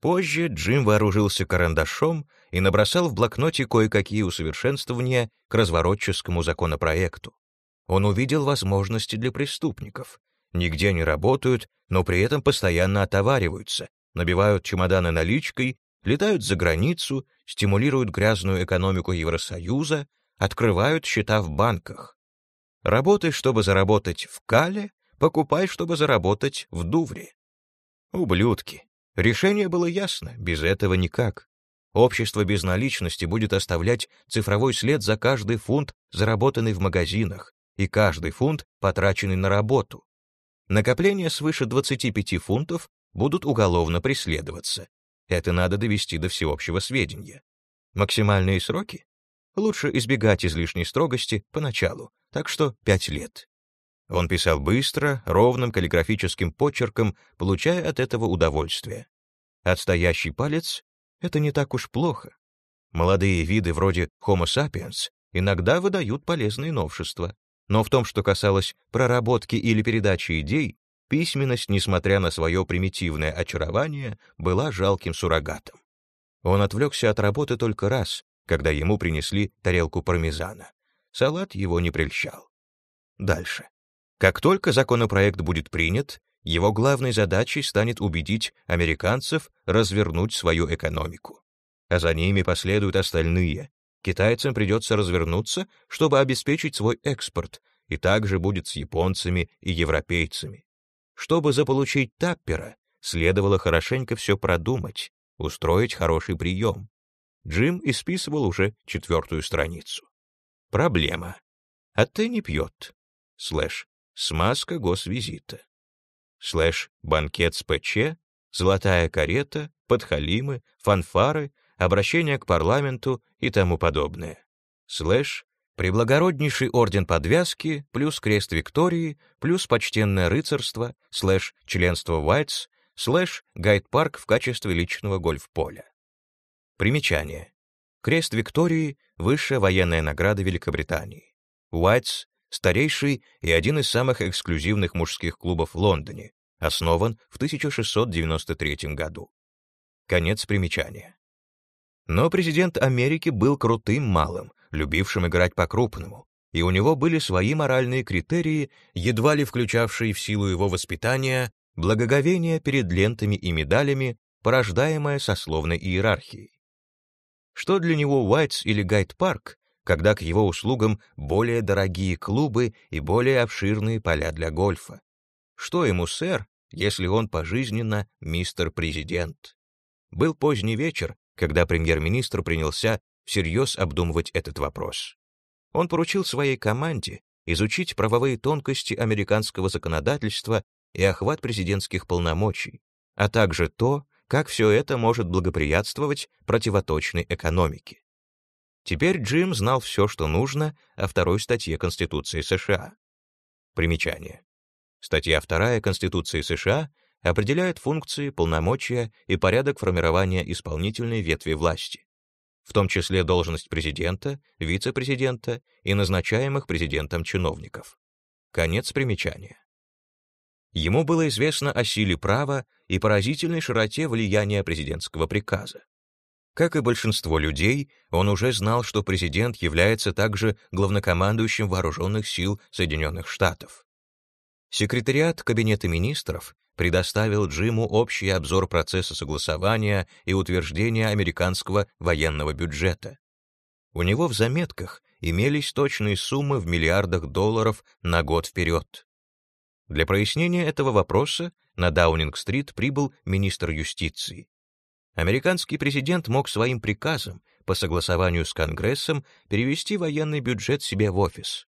Позже Джим вооружился карандашом и набросал в блокноте кое-какие усовершенствования к разворотческому законопроекту. Он увидел возможности для преступников. Нигде не работают, но при этом постоянно отовариваются, набивают чемоданы наличкой, летают за границу, стимулируют грязную экономику Евросоюза, открывают счета в банках. Работай, чтобы заработать в Кале, покупай, чтобы заработать в Дувре. Ублюдки. Решение было ясно, без этого никак. Общество безналичности будет оставлять цифровой след за каждый фунт, заработанный в магазинах, и каждый фунт, потраченный на работу. Накопления свыше 25 фунтов будут уголовно преследоваться. Это надо довести до всеобщего сведения. Максимальные сроки? Лучше избегать излишней строгости поначалу, так что 5 лет. Он писал быстро, ровным каллиграфическим почерком, получая от этого удовольствие. Отстоящий палец — это не так уж плохо. Молодые виды вроде Homo sapiens иногда выдают полезные новшества. Но в том, что касалось проработки или передачи идей, письменность, несмотря на свое примитивное очарование, была жалким суррогатом. Он отвлекся от работы только раз, когда ему принесли тарелку пармезана. Салат его не прельщал. Дальше. Как только законопроект будет принят, его главной задачей станет убедить американцев развернуть свою экономику. А за ними последуют остальные. Китайцам придется развернуться, чтобы обеспечить свой экспорт, и также будет с японцами и европейцами. Чтобы заполучить Таппера, следовало хорошенько все продумать, устроить хороший прием. Джим исписывал уже четвертую страницу. Проблема. А ты не пьет. Слэш смазка госвизита. Слэш банкет с ПЧ, золотая карета, подхалимы, фанфары, обращение к парламенту и тому подобное. Слэш преблагороднейший орден подвязки, плюс крест Виктории, плюс почтенное рыцарство, слэш членство Уайтс, слэш гайд-парк в качестве личного гольф-поля. Примечание. Крест Виктории — высшая военная награда Великобритании. Уайтс старейший и один из самых эксклюзивных мужских клубов в Лондоне, основан в 1693 году. Конец примечания. Но президент Америки был крутым малым, любившим играть по-крупному, и у него были свои моральные критерии, едва ли включавшие в силу его воспитания благоговение перед лентами и медалями, порождаемое сословной иерархией. Что для него Уайтс или Гайд-парк, когда к его услугам более дорогие клубы и более обширные поля для гольфа. Что ему, сэр, если он пожизненно мистер-президент? Был поздний вечер, когда премьер-министр принялся всерьез обдумывать этот вопрос. Он поручил своей команде изучить правовые тонкости американского законодательства и охват президентских полномочий, а также то, как все это может благоприятствовать противоточной экономике. Теперь Джим знал все, что нужно о второй статье Конституции США. Примечание. Статья 2 Конституции США определяет функции, полномочия и порядок формирования исполнительной ветви власти, в том числе должность президента, вице-президента и назначаемых президентом чиновников. Конец примечания. Ему было известно о силе права и поразительной широте влияния президентского приказа. Как и большинство людей, он уже знал, что президент является также главнокомандующим вооруженных сил Соединенных Штатов. Секретариат Кабинета министров предоставил Джиму общий обзор процесса согласования и утверждения американского военного бюджета. У него в заметках имелись точные суммы в миллиардах долларов на год вперед. Для прояснения этого вопроса на Даунинг-стрит прибыл министр юстиции американский президент мог своим приказом по согласованию с Конгрессом перевести военный бюджет себе в офис.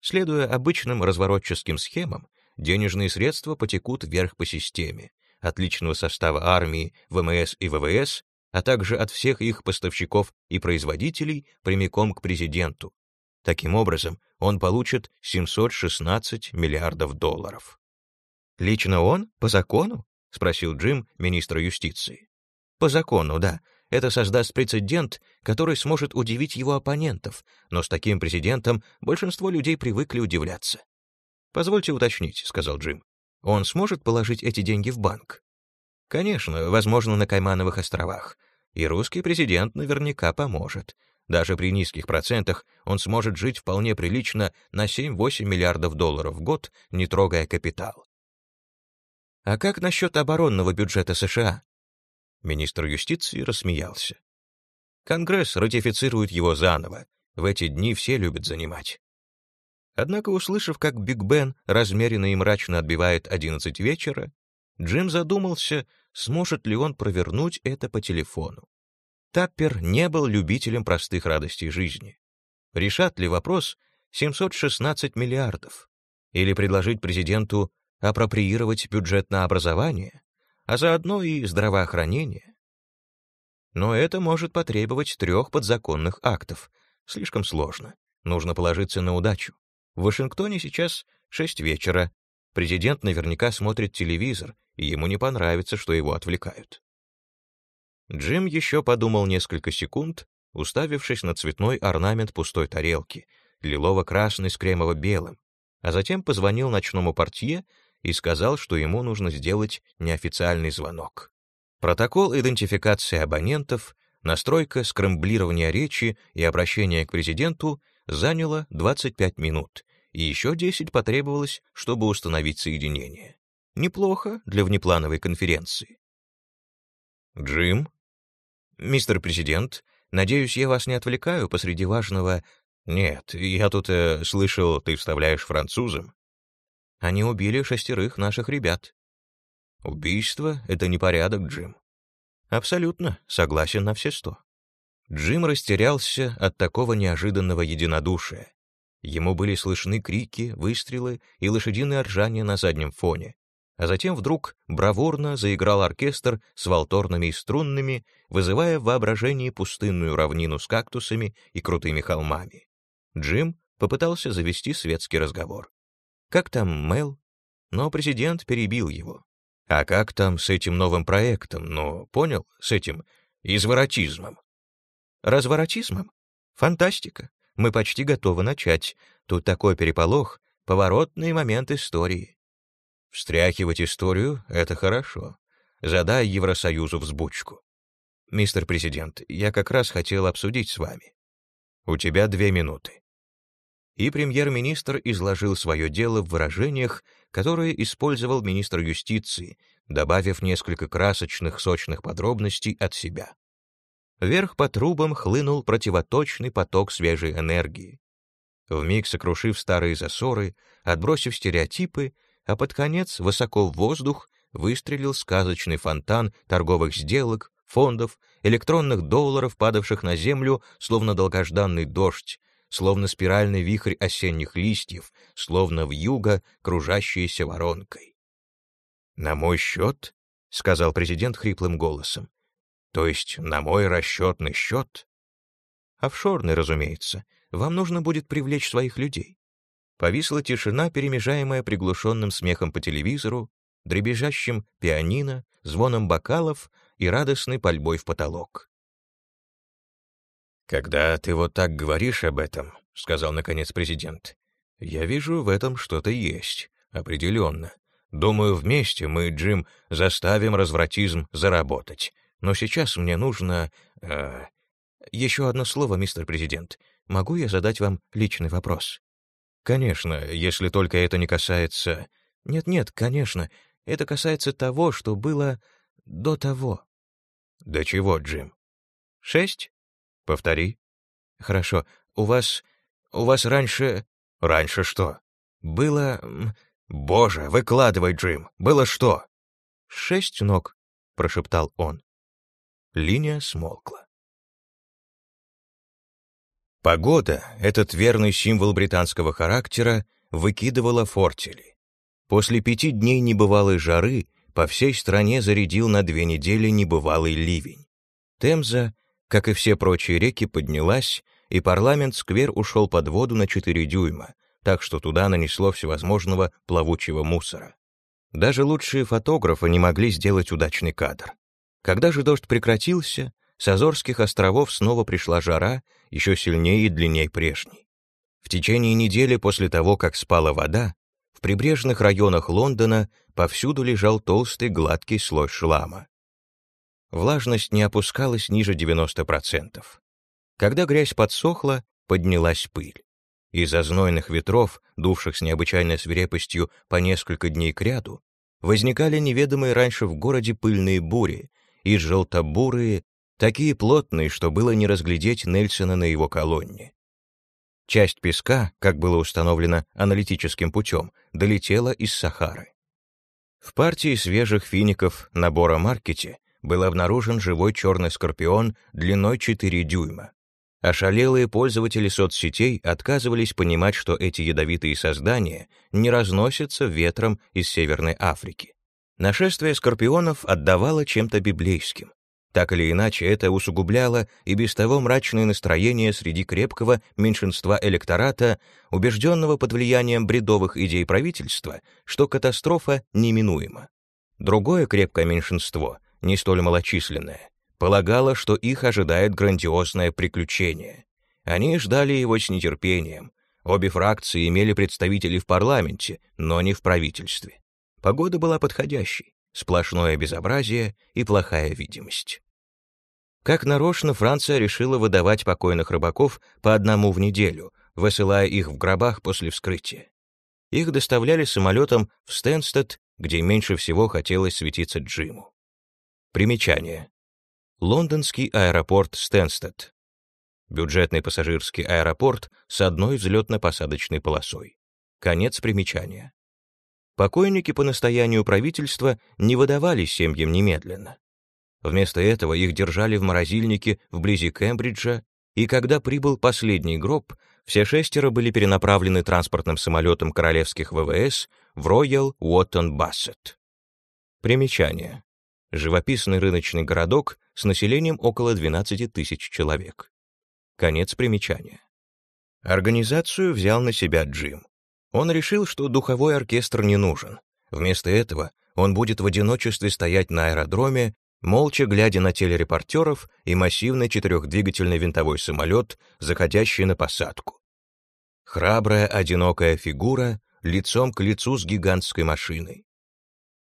Следуя обычным разворотческим схемам, денежные средства потекут вверх по системе, от личного состава армии, ВМС и ВВС, а также от всех их поставщиков и производителей прямиком к президенту. Таким образом, он получит 716 миллиардов долларов. «Лично он? По закону?» — спросил Джим, министра юстиции. По закону, да. Это создаст прецедент, который сможет удивить его оппонентов, но с таким президентом большинство людей привыкли удивляться. «Позвольте уточнить», — сказал Джим. «Он сможет положить эти деньги в банк?» Конечно, возможно, на Каймановых островах. И русский президент наверняка поможет. Даже при низких процентах он сможет жить вполне прилично на 7-8 миллиардов долларов в год, не трогая капитал. А как насчет оборонного бюджета США? Министр юстиции рассмеялся. Конгресс ратифицирует его заново. В эти дни все любят занимать. Однако, услышав, как Биг Бен размеренно и мрачно отбивает 11 вечера, Джим задумался, сможет ли он провернуть это по телефону. Таппер не был любителем простых радостей жизни. Решат ли вопрос 716 миллиардов? Или предложить президенту апроприировать бюджет на образование, а заодно и здравоохранение? Но это может потребовать трех подзаконных актов. Слишком сложно. Нужно положиться на удачу. В Вашингтоне сейчас шесть вечера. Президент наверняка смотрит телевизор, и ему не понравится, что его отвлекают. Джим еще подумал несколько секунд, уставившись на цветной орнамент пустой тарелки, лилово-красный с кремово-белым, а затем позвонил ночному портье и сказал, что ему нужно сделать неофициальный звонок. Протокол идентификации абонентов, настройка скрэмблирования речи и обращение к президенту заняло 25 минут, и еще 10 потребовалось, чтобы установить соединение. Неплохо для внеплановой конференции. «Джим?» «Мистер Президент, надеюсь, я вас не отвлекаю посреди важного...» «Нет, я тут э, слышал, ты вставляешь французам». «Они убили шестерых наших ребят». «Убийство — это непорядок, Джим». «Абсолютно, согласен на все сто». Джим растерялся от такого неожиданного единодушия. Ему были слышны крики, выстрелы и лошадиное ржание на заднем фоне, а затем вдруг бравурно заиграл оркестр с валторными и струнными, вызывая в воображении пустынную равнину с кактусами и крутыми холмами. Джим попытался завести светский разговор. «Как там Мэл?» Но президент перебил его. «А как там с этим новым проектом? Ну, понял, с этим изворотизмом?» «Разворотизмом? Фантастика. Мы почти готовы начать. Тут такой переполох, поворотный момент истории. Встряхивать историю — это хорошо. Задай Евросоюзу взбучку. Мистер Президент, я как раз хотел обсудить с вами. У тебя две минуты. И премьер-министр изложил свое дело в выражениях, которые использовал министр юстиции, добавив несколько красочных, сочных подробностей от себя. Вверх по трубам хлынул противоточный поток свежей энергии. Вмиг сокрушив старые засоры, отбросив стереотипы, а под конец высоко в воздух выстрелил сказочный фонтан торговых сделок, фондов, электронных долларов, падавших на землю, словно долгожданный дождь, словно спиральный вихрь осенних листьев, словно вьюга, кружащаяся воронкой. «На мой счет?» — сказал президент хриплым голосом. «То есть на мой расчетный счет?» «Офшорный, разумеется. Вам нужно будет привлечь своих людей. Повисла тишина, перемежаемая приглушенным смехом по телевизору, дребезжащим пианино, звоном бокалов и радостной пальбой в потолок. «Когда ты вот так говоришь об этом», — сказал наконец президент, — «я вижу в этом что-то есть, определенно. Думаю, вместе мы, Джим, заставим развратизм заработать. Но сейчас мне нужно... Э, еще одно слово, мистер президент. Могу я задать вам личный вопрос?» Конечно, если только это не касается... Нет-нет, конечно, это касается того, что было до того. До чего, Джим? Шесть? Повтори. Хорошо. У вас... У вас раньше... Раньше что? Было... Боже, выкладывай, Джим. Было что? Шесть ног, прошептал он. Линия смолкла. Погода, этот верный символ британского характера, выкидывала фортели. После пяти дней небывалой жары по всей стране зарядил на две недели небывалый ливень. Темза, как и все прочие реки, поднялась, и парламент-сквер ушел под воду на 4 дюйма, так что туда нанесло всевозможного плавучего мусора. Даже лучшие фотографы не могли сделать удачный кадр. Когда же дождь прекратился, с Азорских островов снова пришла жара, еще сильнее и длиннее прежней. В течение недели после того, как спала вода, В прибрежных районах Лондона повсюду лежал толстый гладкий слой шлама. Влажность не опускалась ниже 90%. Когда грязь подсохла, поднялась пыль. Из-за знойных ветров, дувших с необычайной свирепостью по несколько дней кряду, возникали неведомые раньше в городе пыльные бури, и желтобурые, такие плотные, что было не разглядеть Нельсона на его колонне. Часть песка, как было установлено аналитическим путем, долетела из Сахары. В партии свежих фиников набора маркете был обнаружен живой черный скорпион длиной 4 дюйма. Ошалелые пользователи соцсетей отказывались понимать, что эти ядовитые создания не разносятся ветром из Северной Африки. Нашествие скорпионов отдавало чем-то библейским. Так или иначе, это усугубляло и без того мрачное настроение среди крепкого меньшинства электората, убежденного под влиянием бредовых идей правительства, что катастрофа неминуема. Другое крепкое меньшинство, не столь малочисленное, полагала, что их ожидает грандиозное приключение. Они ждали его с нетерпением. Обе фракции имели представителей в парламенте, но не в правительстве. Погода была подходящей, сплошное безобразие и плохая видимость. Как нарочно Франция решила выдавать покойных рыбаков по одному в неделю, высылая их в гробах после вскрытия. Их доставляли самолетом в Стэнстед, где меньше всего хотелось светиться Джиму. Примечание. Лондонский аэропорт Стэнстед. Бюджетный пассажирский аэропорт с одной взлетно-посадочной полосой. Конец примечания. Покойники по настоянию правительства не выдавались семьям немедленно. Вместо этого их держали в морозильнике вблизи Кембриджа, и когда прибыл последний гроб, все шестеро были перенаправлены транспортным самолетом королевских ВВС в Роял Уоттон Бассет. Примечание живописный рыночный городок с населением около 12 тысяч человек. Конец примечания. Организацию взял на себя Джим. Он решил, что духовой оркестр не нужен. Вместо этого он будет в одиночестве стоять на аэродроме, молча глядя на телерепортеров и массивный четырехдвигательный винтовой самолет, заходящий на посадку. Храбрая, одинокая фигура лицом к лицу с гигантской машиной.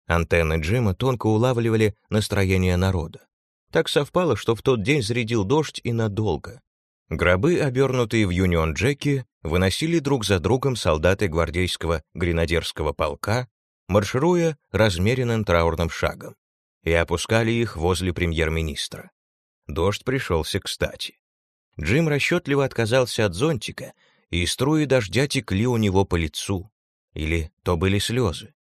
Антенны Джима тонко улавливали настроение народа. Так совпало, что в тот день зарядил дождь и надолго. Гробы, обернутые в юнион-джеки, выносили друг за другом солдаты гвардейского гренадерского полка, маршируя размеренным траурным шагом, и опускали их возле премьер-министра. Дождь пришелся кстати. Джим расчетливо отказался от зонтика, и струи дождя текли у него по лицу. Или то были слезы.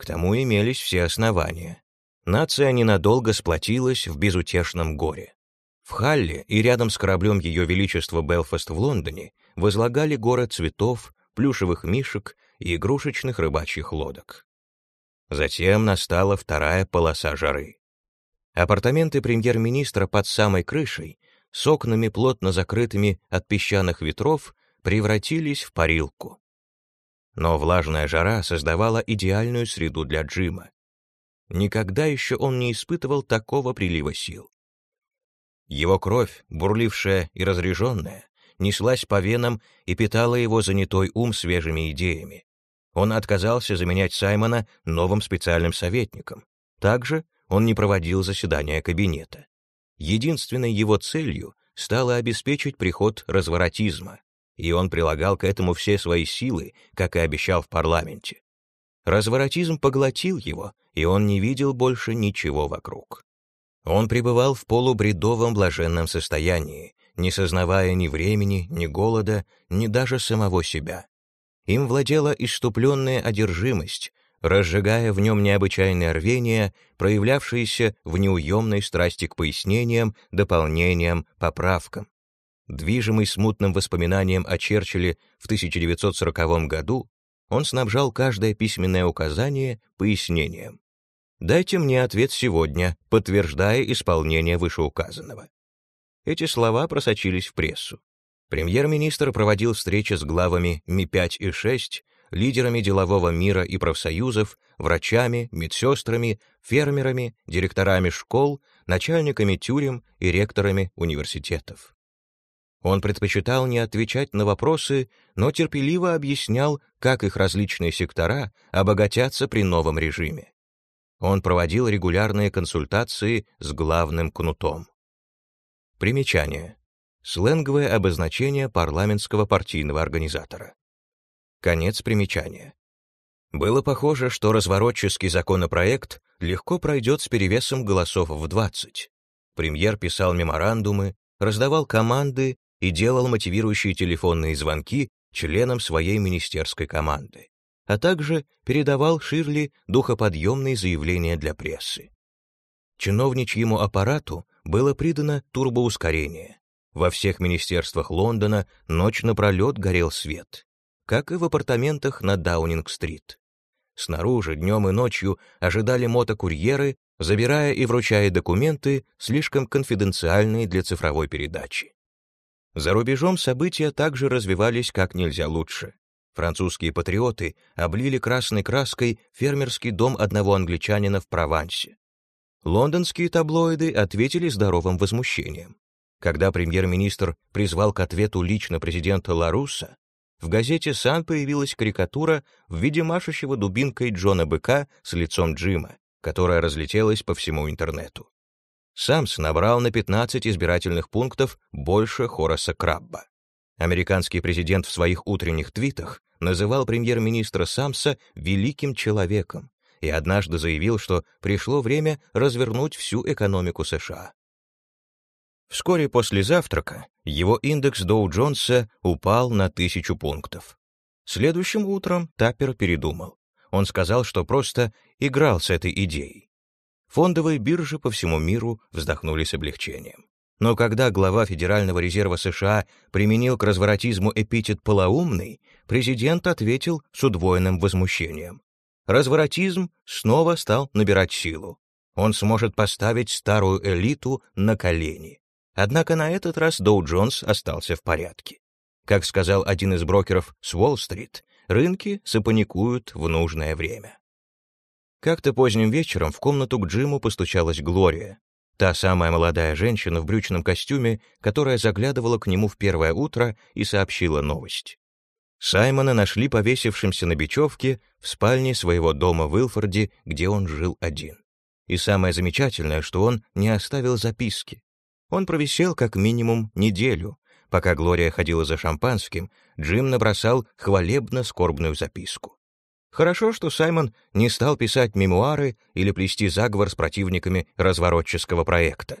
К тому имелись все основания. Нация ненадолго сплотилась в безутешном горе. В Халле и рядом с кораблем Ее Величества Белфаст в Лондоне возлагали горы цветов, плюшевых мишек и игрушечных рыбачьих лодок. Затем настала вторая полоса жары. Апартаменты премьер-министра под самой крышей, с окнами, плотно закрытыми от песчаных ветров, превратились в парилку. Но влажная жара создавала идеальную среду для Джима. Никогда еще он не испытывал такого прилива сил. Его кровь, бурлившая и разреженная, неслась по венам и питала его занятой ум свежими идеями. Он отказался заменять Саймона новым специальным советником. Также он не проводил заседания кабинета. Единственной его целью стало обеспечить приход разворотизма, и он прилагал к этому все свои силы, как и обещал в парламенте. Разворотизм поглотил его, и он не видел больше ничего вокруг. Он пребывал в полубредовом блаженном состоянии, не сознавая ни времени, ни голода, ни даже самого себя. Им владела иступленная одержимость, разжигая в нем необычайное рвение, проявлявшееся в неуемной страсти к пояснениям, дополнениям, поправкам. Движимый смутным воспоминанием о Черчилле в 1940 году, он снабжал каждое письменное указание пояснением. «Дайте мне ответ сегодня, подтверждая исполнение вышеуказанного». Эти слова просочились в прессу. Премьер-министр проводил встречи с главами Ми-5 и 6, лидерами делового мира и профсоюзов, врачами, медсестрами, фермерами, директорами школ, начальниками тюрем и ректорами университетов. Он предпочитал не отвечать на вопросы, но терпеливо объяснял, как их различные сектора обогатятся при новом режиме. Он проводил регулярные консультации с главным кнутом. Примечание. Сленговое обозначение парламентского партийного организатора. Конец примечания. Было похоже, что разворотческий законопроект легко пройдет с перевесом голосов в 20. Премьер писал меморандумы, раздавал команды и делал мотивирующие телефонные звонки членам своей министерской команды, а также передавал Ширли духоподъемные заявления для прессы. Чиновничьему аппарату было придано турбоускорение. Во всех министерствах Лондона ночь напролет горел свет, как и в апартаментах на Даунинг-стрит. Снаружи днем и ночью ожидали мотокурьеры, забирая и вручая документы, слишком конфиденциальные для цифровой передачи. За рубежом события также развивались как нельзя лучше. Французские патриоты облили красной краской фермерский дом одного англичанина в Провансе. Лондонские таблоиды ответили здоровым возмущением. Когда премьер-министр призвал к ответу лично президента Ларуса, в газете «Сан» появилась карикатура в виде машущего дубинкой Джона Быка с лицом Джима, которая разлетелась по всему интернету. Самс набрал на 15 избирательных пунктов больше Хораса Крабба. Американский президент в своих утренних твитах называл премьер-министра Самса «великим человеком» и однажды заявил, что пришло время развернуть всю экономику США. Вскоре после завтрака его индекс Доу-Джонса упал на тысячу пунктов. Следующим утром Таппер передумал. Он сказал, что просто играл с этой идеей. Фондовые биржи по всему миру вздохнули с облегчением. Но когда глава Федерального резерва США применил к разворотизму эпитет «полоумный», президент ответил с удвоенным возмущением. Разворотизм снова стал набирать силу. Он сможет поставить старую элиту на колени. Однако на этот раз Доу Джонс остался в порядке. Как сказал один из брокеров с Уолл-стрит, рынки запаникуют в нужное время. Как-то поздним вечером в комнату к Джиму постучалась Глория, та самая молодая женщина в брючном костюме, которая заглядывала к нему в первое утро и сообщила новость. Саймона нашли повесившимся на бечевке в спальне своего дома в Илфорде, где он жил один. И самое замечательное, что он не оставил записки. Он провисел как минимум неделю. Пока Глория ходила за шампанским, Джим набросал хвалебно-скорбную записку. Хорошо, что Саймон не стал писать мемуары или плести заговор с противниками разворотческого проекта.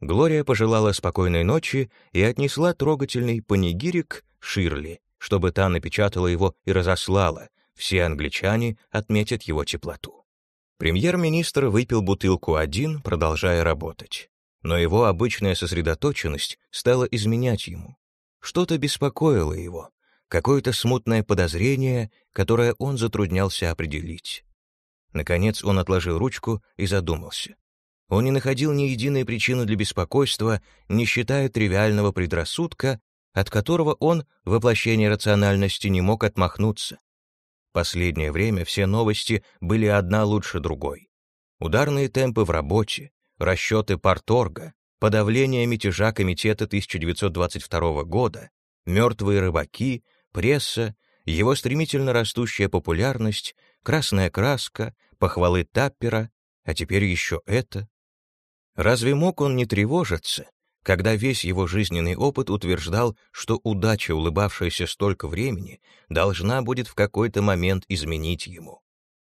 Глория пожелала спокойной ночи и отнесла трогательный панигирик Ширли, чтобы та напечатала его и разослала. Все англичане отметят его теплоту. Премьер-министр выпил бутылку один, продолжая работать. Но его обычная сосредоточенность стала изменять ему. Что-то беспокоило его, какое-то смутное подозрение, которое он затруднялся определить. Наконец он отложил ручку и задумался. Он не находил ни единой причины для беспокойства, не считая тривиального предрассудка, от которого он, воплощение рациональности, не мог отмахнуться. Последнее время все новости были одна лучше другой. Ударные темпы в работе, расчеты Парторга, подавление мятежа Комитета 1922 года, мертвые рыбаки, пресса, его стремительно растущая популярность, красная краска, похвалы Таппера, а теперь еще это. Разве мог он не тревожиться, когда весь его жизненный опыт утверждал, что удача, улыбавшаяся столько времени, должна будет в какой-то момент изменить ему?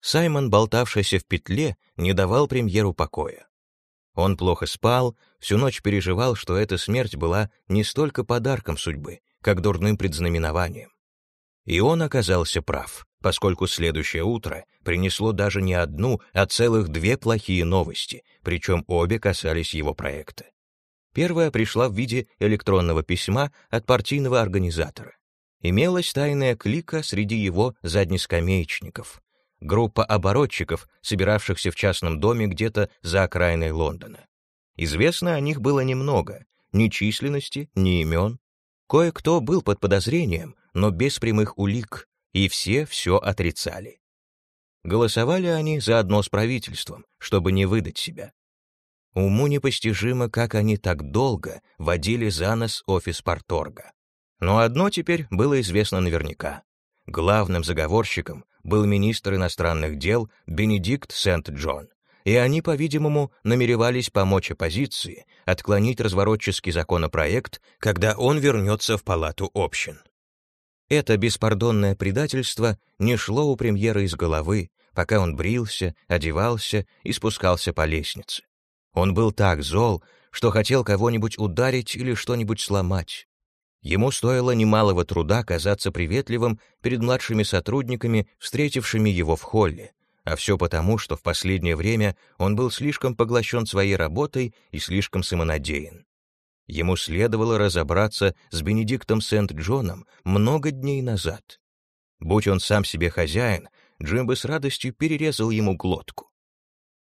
Саймон, болтавшийся в петле, не давал премьеру покоя. Он плохо спал, всю ночь переживал, что эта смерть была не столько подарком судьбы, как дурным предзнаменованием. И он оказался прав, поскольку следующее утро принесло даже не одну, а целых две плохие новости, причем обе касались его проекта. Первая пришла в виде электронного письма от партийного организатора. Имелась тайная клика среди его заднескамеечников, группа оборотчиков, собиравшихся в частном доме где-то за окраиной Лондона. Известно о них было немного, ни численности, ни имен, Кое-кто был под подозрением, но без прямых улик, и все все отрицали. Голосовали они заодно с правительством, чтобы не выдать себя. Уму непостижимо, как они так долго водили за нос офис Порторга. Но одно теперь было известно наверняка. Главным заговорщиком был министр иностранных дел Бенедикт Сент-Джон, и они, по-видимому, намеревались помочь оппозиции отклонить разворотческий законопроект, когда он вернется в палату общин. Это беспардонное предательство не шло у премьера из головы, пока он брился, одевался и спускался по лестнице. Он был так зол, что хотел кого-нибудь ударить или что-нибудь сломать. Ему стоило немалого труда казаться приветливым перед младшими сотрудниками, встретившими его в холле, а все потому, что в последнее время он был слишком поглощен своей работой и слишком самонадеян. Ему следовало разобраться с Бенедиктом Сент-Джоном много дней назад. Будь он сам себе хозяин, Джим бы с радостью перерезал ему глотку.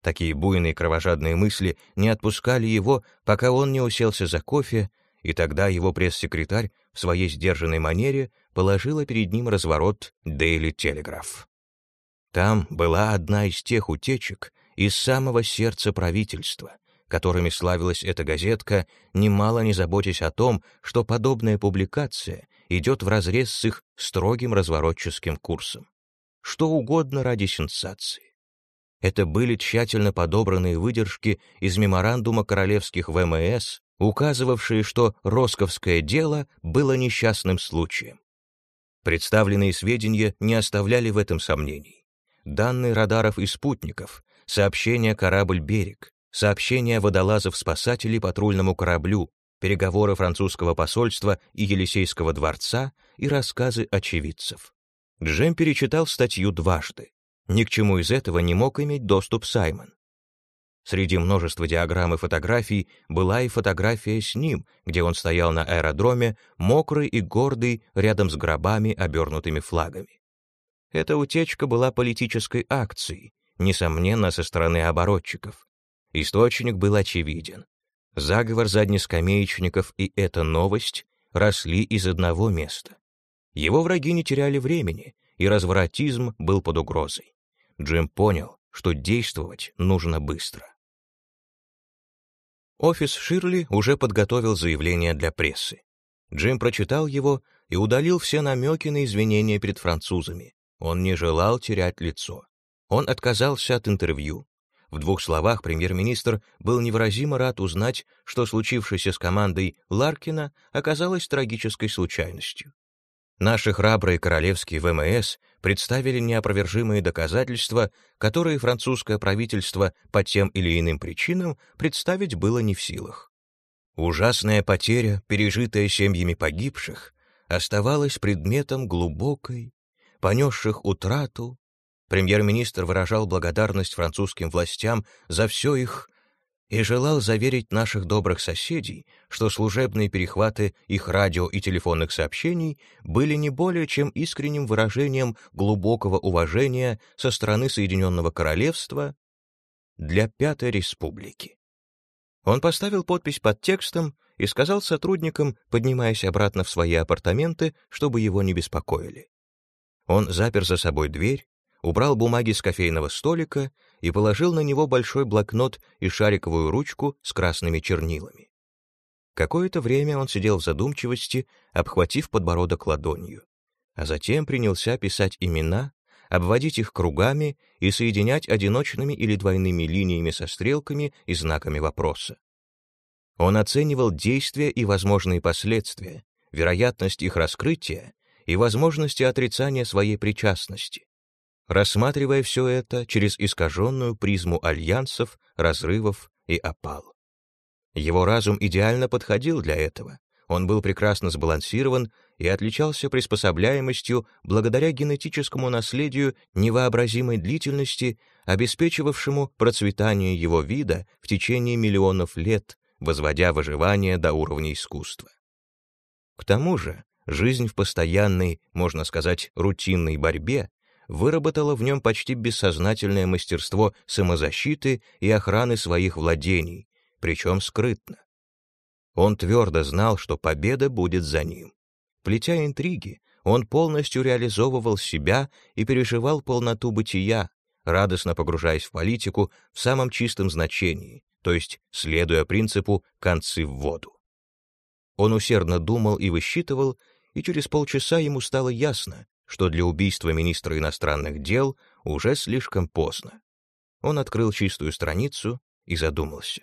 Такие буйные кровожадные мысли не отпускали его, пока он не уселся за кофе, и тогда его пресс-секретарь в своей сдержанной манере положила перед ним разворот Daily Telegraph. Там была одна из тех утечек из самого сердца правительства, которыми славилась эта газетка, немало не заботясь о том, что подобная публикация идет вразрез с их строгим разворотческим курсом. Что угодно ради сенсации. Это были тщательно подобранные выдержки из меморандума королевских ВМС, указывавшие, что Росковское дело было несчастным случаем. Представленные сведения не оставляли в этом сомнений. Данные радаров и спутников, сообщения «Корабль-берег», сообщения водолазов-спасателей патрульному кораблю, переговоры французского посольства и Елисейского дворца и рассказы очевидцев. Джем перечитал статью дважды. Ни к чему из этого не мог иметь доступ Саймон. Среди множества диаграмм и фотографий была и фотография с ним, где он стоял на аэродроме, мокрый и гордый, рядом с гробами, обернутыми флагами. Эта утечка была политической акцией, несомненно, со стороны оборотчиков. Источник был очевиден. Заговор заднескамеечников и эта новость росли из одного места. Его враги не теряли времени, и разворотизм был под угрозой. Джим понял, что действовать нужно быстро. Офис Ширли уже подготовил заявление для прессы. Джим прочитал его и удалил все намеки на извинения перед французами. Он не желал терять лицо. Он отказался от интервью. В двух словах премьер-министр был невыразимо рад узнать, что случившееся с командой Ларкина оказалось трагической случайностью. Наши храбрые королевские ВМС представили неопровержимые доказательства, которые французское правительство по тем или иным причинам представить было не в силах. Ужасная потеря, пережитая семьями погибших, оставалась предметом глубокой, понесших утрату. Премьер-министр выражал благодарность французским властям за все их и желал заверить наших добрых соседей, что служебные перехваты их радио и телефонных сообщений были не более чем искренним выражением глубокого уважения со стороны Соединенного Королевства для Пятой Республики. Он поставил подпись под текстом и сказал сотрудникам, поднимаясь обратно в свои апартаменты, чтобы его не беспокоили. Он запер за собой дверь, убрал бумаги с кофейного столика и положил на него большой блокнот и шариковую ручку с красными чернилами. Какое-то время он сидел в задумчивости, обхватив подбородок ладонью, а затем принялся писать имена, обводить их кругами и соединять одиночными или двойными линиями со стрелками и знаками вопроса. Он оценивал действия и возможные последствия, вероятность их раскрытия и возможности отрицания своей причастности рассматривая все это через искаженную призму альянсов, разрывов и опал. Его разум идеально подходил для этого. Он был прекрасно сбалансирован и отличался приспособляемостью благодаря генетическому наследию невообразимой длительности, обеспечивавшему процветание его вида в течение миллионов лет, возводя выживание до уровня искусства. К тому же, жизнь в постоянной, можно сказать, рутинной борьбе выработала в нем почти бессознательное мастерство самозащиты и охраны своих владений, причем скрытно. Он твердо знал, что победа будет за ним. Плетя интриги, он полностью реализовывал себя и переживал полноту бытия, радостно погружаясь в политику в самом чистом значении, то есть следуя принципу «концы в воду». Он усердно думал и высчитывал, и через полчаса ему стало ясно, что для убийства министра иностранных дел уже слишком поздно. Он открыл чистую страницу и задумался.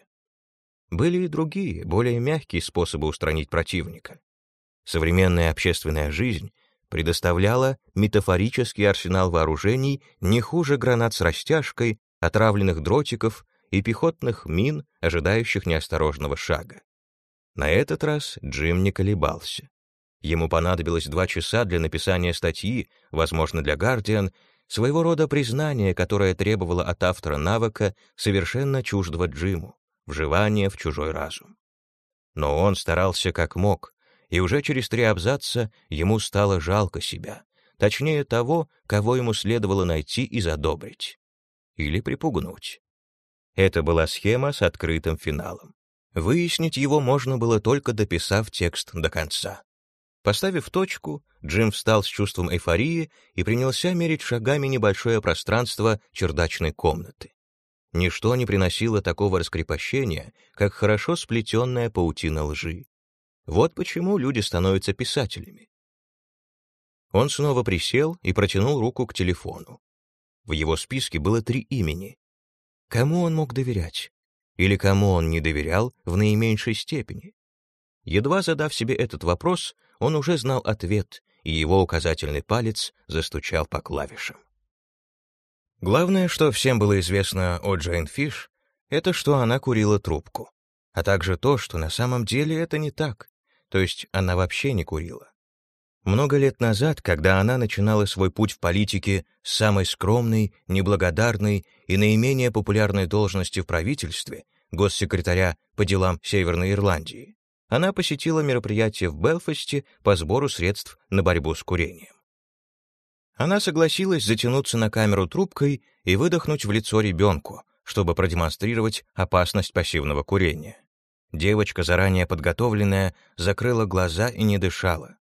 Были и другие, более мягкие способы устранить противника. Современная общественная жизнь предоставляла метафорический арсенал вооружений не хуже гранат с растяжкой, отравленных дротиков и пехотных мин, ожидающих неосторожного шага. На этот раз Джим не колебался. Ему понадобилось два часа для написания статьи, возможно, для «Гардиан», своего рода признание, которое требовало от автора навыка, совершенно чуждого Джиму, вживания в чужой разум. Но он старался как мог, и уже через три абзаца ему стало жалко себя, точнее того, кого ему следовало найти и задобрить. Или припугнуть. Это была схема с открытым финалом. Выяснить его можно было только дописав текст до конца. Поставив точку, Джим встал с чувством эйфории и принялся мерить шагами небольшое пространство чердачной комнаты. Ничто не приносило такого раскрепощения, как хорошо сплетенная паутина лжи. Вот почему люди становятся писателями. Он снова присел и протянул руку к телефону. В его списке было три имени. Кому он мог доверять? Или кому он не доверял в наименьшей степени? Едва задав себе этот вопрос, он уже знал ответ, и его указательный палец застучал по клавишам. Главное, что всем было известно о Джейн Фиш, это что она курила трубку, а также то, что на самом деле это не так, то есть она вообще не курила. Много лет назад, когда она начинала свой путь в политике с самой скромной, неблагодарной и наименее популярной должности в правительстве, госсекретаря по делам Северной Ирландии, она посетила мероприятие в Белфасте по сбору средств на борьбу с курением. Она согласилась затянуться на камеру трубкой и выдохнуть в лицо ребенку, чтобы продемонстрировать опасность пассивного курения. Девочка, заранее подготовленная, закрыла глаза и не дышала.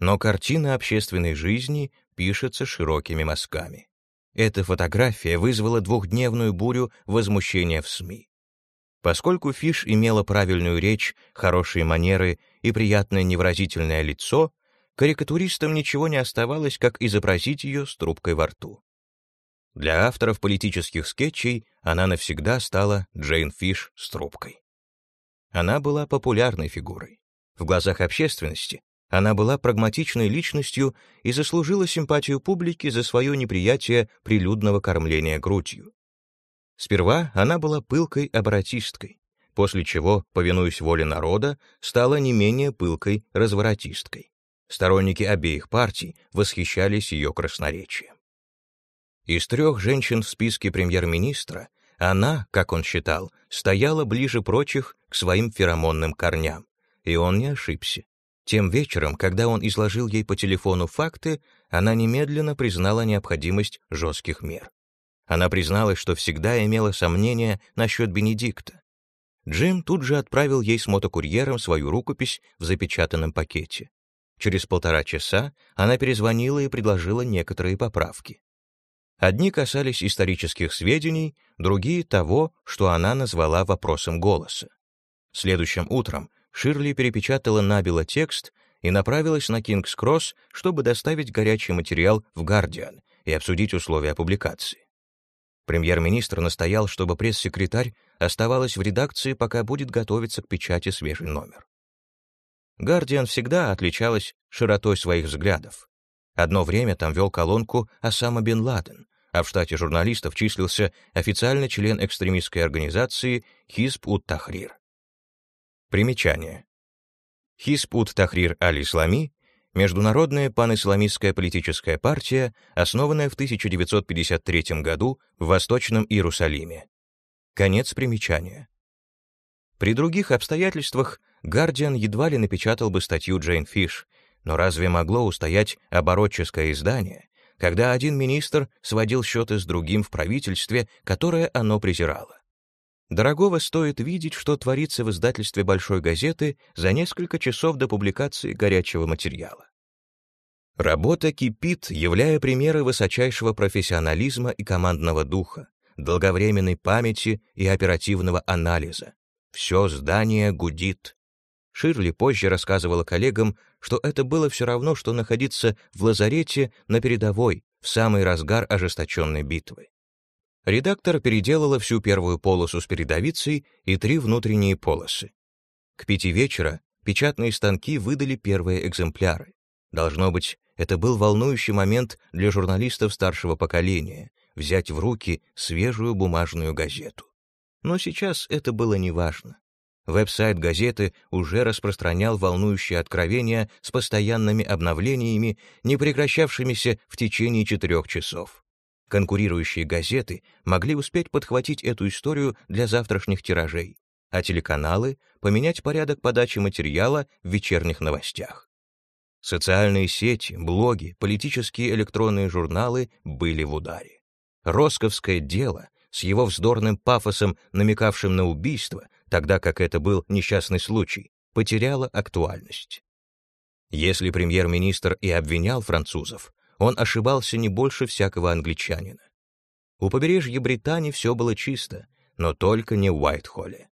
Но картина общественной жизни пишется широкими мазками. Эта фотография вызвала двухдневную бурю возмущения в СМИ. Поскольку Фиш имела правильную речь, хорошие манеры и приятное невыразительное лицо, карикатуристам ничего не оставалось, как изобразить ее с трубкой во рту. Для авторов политических скетчей она навсегда стала Джейн Фиш с трубкой. Она была популярной фигурой. В глазах общественности она была прагматичной личностью и заслужила симпатию публики за свое неприятие прилюдного кормления грудью. Сперва она была пылкой оборотисткой, после чего, повинуясь воле народа, стала не менее пылкой разворотисткой. Сторонники обеих партий восхищались ее красноречием. Из трех женщин в списке премьер-министра она, как он считал, стояла ближе прочих к своим феромонным корням, и он не ошибся. Тем вечером, когда он изложил ей по телефону факты, она немедленно признала необходимость жестких мер. Она призналась, что всегда имела сомнения насчет Бенедикта. Джим тут же отправил ей с мотокурьером свою рукопись в запечатанном пакете. Через полтора часа она перезвонила и предложила некоторые поправки. Одни касались исторических сведений, другие — того, что она назвала вопросом голоса. Следующим утром Ширли перепечатала набело текст и направилась на Кингс-Кросс, чтобы доставить горячий материал в «Гардиан» и обсудить условия публикации. Премьер-министр настоял, чтобы пресс-секретарь оставалась в редакции, пока будет готовиться к печати свежий номер. «Гардиан» всегда отличалась широтой своих взглядов. Одно время там вел колонку Осама бен Ладен, а в штате журналистов числился официальный член экстремистской организации Хизб-ут-Тахрир. Примечание. Хизб-ут-Тахрир аль-Ислами Международная панисламистская политическая партия, основанная в 1953 году в Восточном Иерусалиме. Конец примечания. При других обстоятельствах «Гардиан» едва ли напечатал бы статью Джейн Фиш, но разве могло устоять оборотческое издание, когда один министр сводил счеты с другим в правительстве, которое оно презирало? Дорогого стоит видеть, что творится в издательстве большой газеты за несколько часов до публикации горячего материала. Работа кипит, являя примеры высочайшего профессионализма и командного духа, долговременной памяти и оперативного анализа. Все здание гудит. Ширли позже рассказывала коллегам, что это было все равно, что находиться в лазарете на передовой, в самый разгар ожесточенной битвы. Редактор переделала всю первую полосу с передовицей и три внутренние полосы. К пяти вечера печатные станки выдали первые экземпляры. Должно быть, это был волнующий момент для журналистов старшего поколения — взять в руки свежую бумажную газету. Но сейчас это было неважно. Веб-сайт газеты уже распространял волнующие откровения с постоянными обновлениями, не прекращавшимися в течение четырех часов. Конкурирующие газеты могли успеть подхватить эту историю для завтрашних тиражей, а телеканалы — поменять порядок подачи материала в вечерних новостях. Социальные сети, блоги, политические электронные журналы были в ударе. Росковское дело с его вздорным пафосом, намекавшим на убийство, тогда как это был несчастный случай, потеряла актуальность. Если премьер-министр и обвинял французов, он ошибался не больше всякого англичанина. У побережья Британии все было чисто, но только не в Уайтхолле.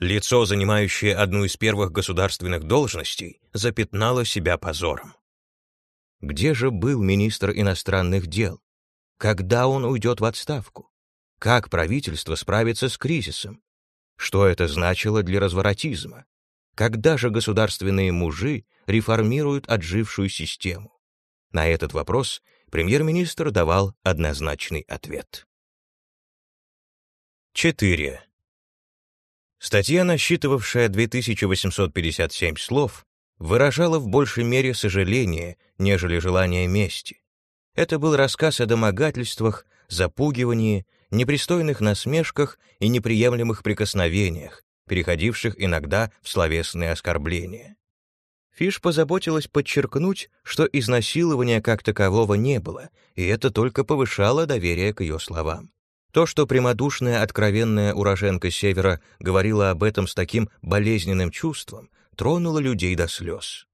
Лицо, занимающее одну из первых государственных должностей, запятнало себя позором. Где же был министр иностранных дел? Когда он уйдет в отставку? Как правительство справится с кризисом? Что это значило для разворотизма? Когда же государственные мужи реформируют отжившую систему? На этот вопрос премьер-министр давал однозначный ответ. 4. Статья, насчитывавшая 2857 слов, выражала в большей мере сожаление, нежели желание мести. Это был рассказ о домогательствах, запугивании, непристойных насмешках и неприемлемых прикосновениях, переходивших иногда в словесные оскорбления. Фиш позаботилась подчеркнуть, что изнасилования как такового не было, и это только повышало доверие к ее словам. То, что прямодушная, откровенная уроженка Севера говорила об этом с таким болезненным чувством, тронуло людей до слез.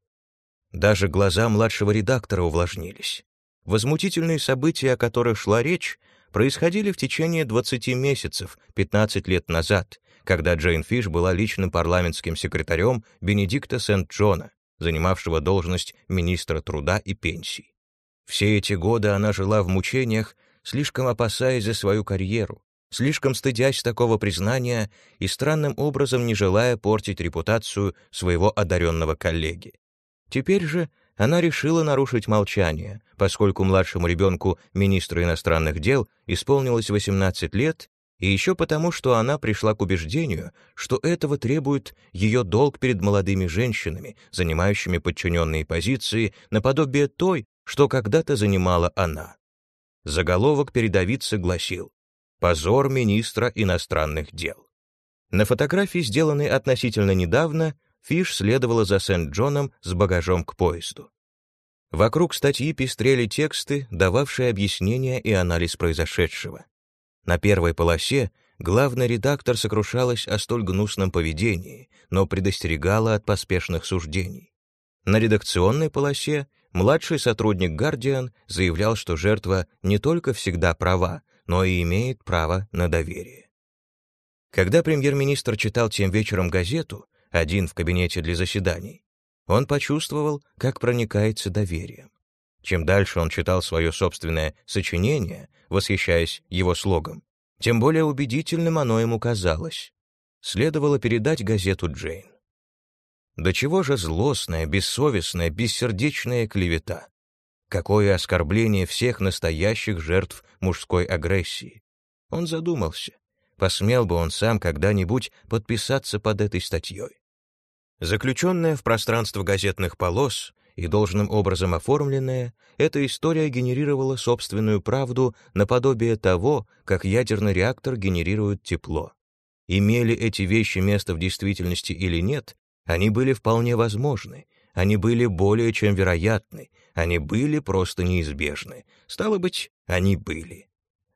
Даже глаза младшего редактора увлажнились. Возмутительные события, о которых шла речь, происходили в течение 20 месяцев, 15 лет назад, когда Джейн Фиш была личным парламентским секретарем Бенедикта Сент-Джона, занимавшего должность министра труда и пенсий. Все эти годы она жила в мучениях, слишком опасаясь за свою карьеру, слишком стыдясь такого признания и странным образом не желая портить репутацию своего одаренного коллеги. Теперь же она решила нарушить молчание, поскольку младшему ребенку министра иностранных дел исполнилось 18 лет, и еще потому, что она пришла к убеждению, что этого требует ее долг перед молодыми женщинами, занимающими подчиненные позиции, наподобие той, что когда-то занимала она. Заголовок передовицы гласил «Позор министра иностранных дел». На фотографии, сделанной относительно недавно, Фиш следовала за Сент-Джоном с багажом к поезду. Вокруг статьи пестрели тексты, дававшие объяснения и анализ произошедшего. На первой полосе главный редактор сокрушалась о столь гнусном поведении, но предостерегала от поспешных суждений. На редакционной полосе младший сотрудник «Гардиан» заявлял, что жертва не только всегда права, но и имеет право на доверие. Когда премьер-министр читал тем вечером газету, один в кабинете для заседаний, он почувствовал, как проникается доверием. Чем дальше он читал свое собственное сочинение, восхищаясь его слогом, тем более убедительным оно ему казалось. Следовало передать газету Джейн. До чего же злостная, бессовестная, бессердечная клевета? Какое оскорбление всех настоящих жертв мужской агрессии? Он задумался, посмел бы он сам когда-нибудь подписаться под этой статьей. Заключенная в пространство газетных полос и должным образом оформленная, эта история генерировала собственную правду наподобие того, как ядерный реактор генерирует тепло. Имели эти вещи место в действительности или нет, они были вполне возможны, они были более чем вероятны, они были просто неизбежны. Стало быть, они были.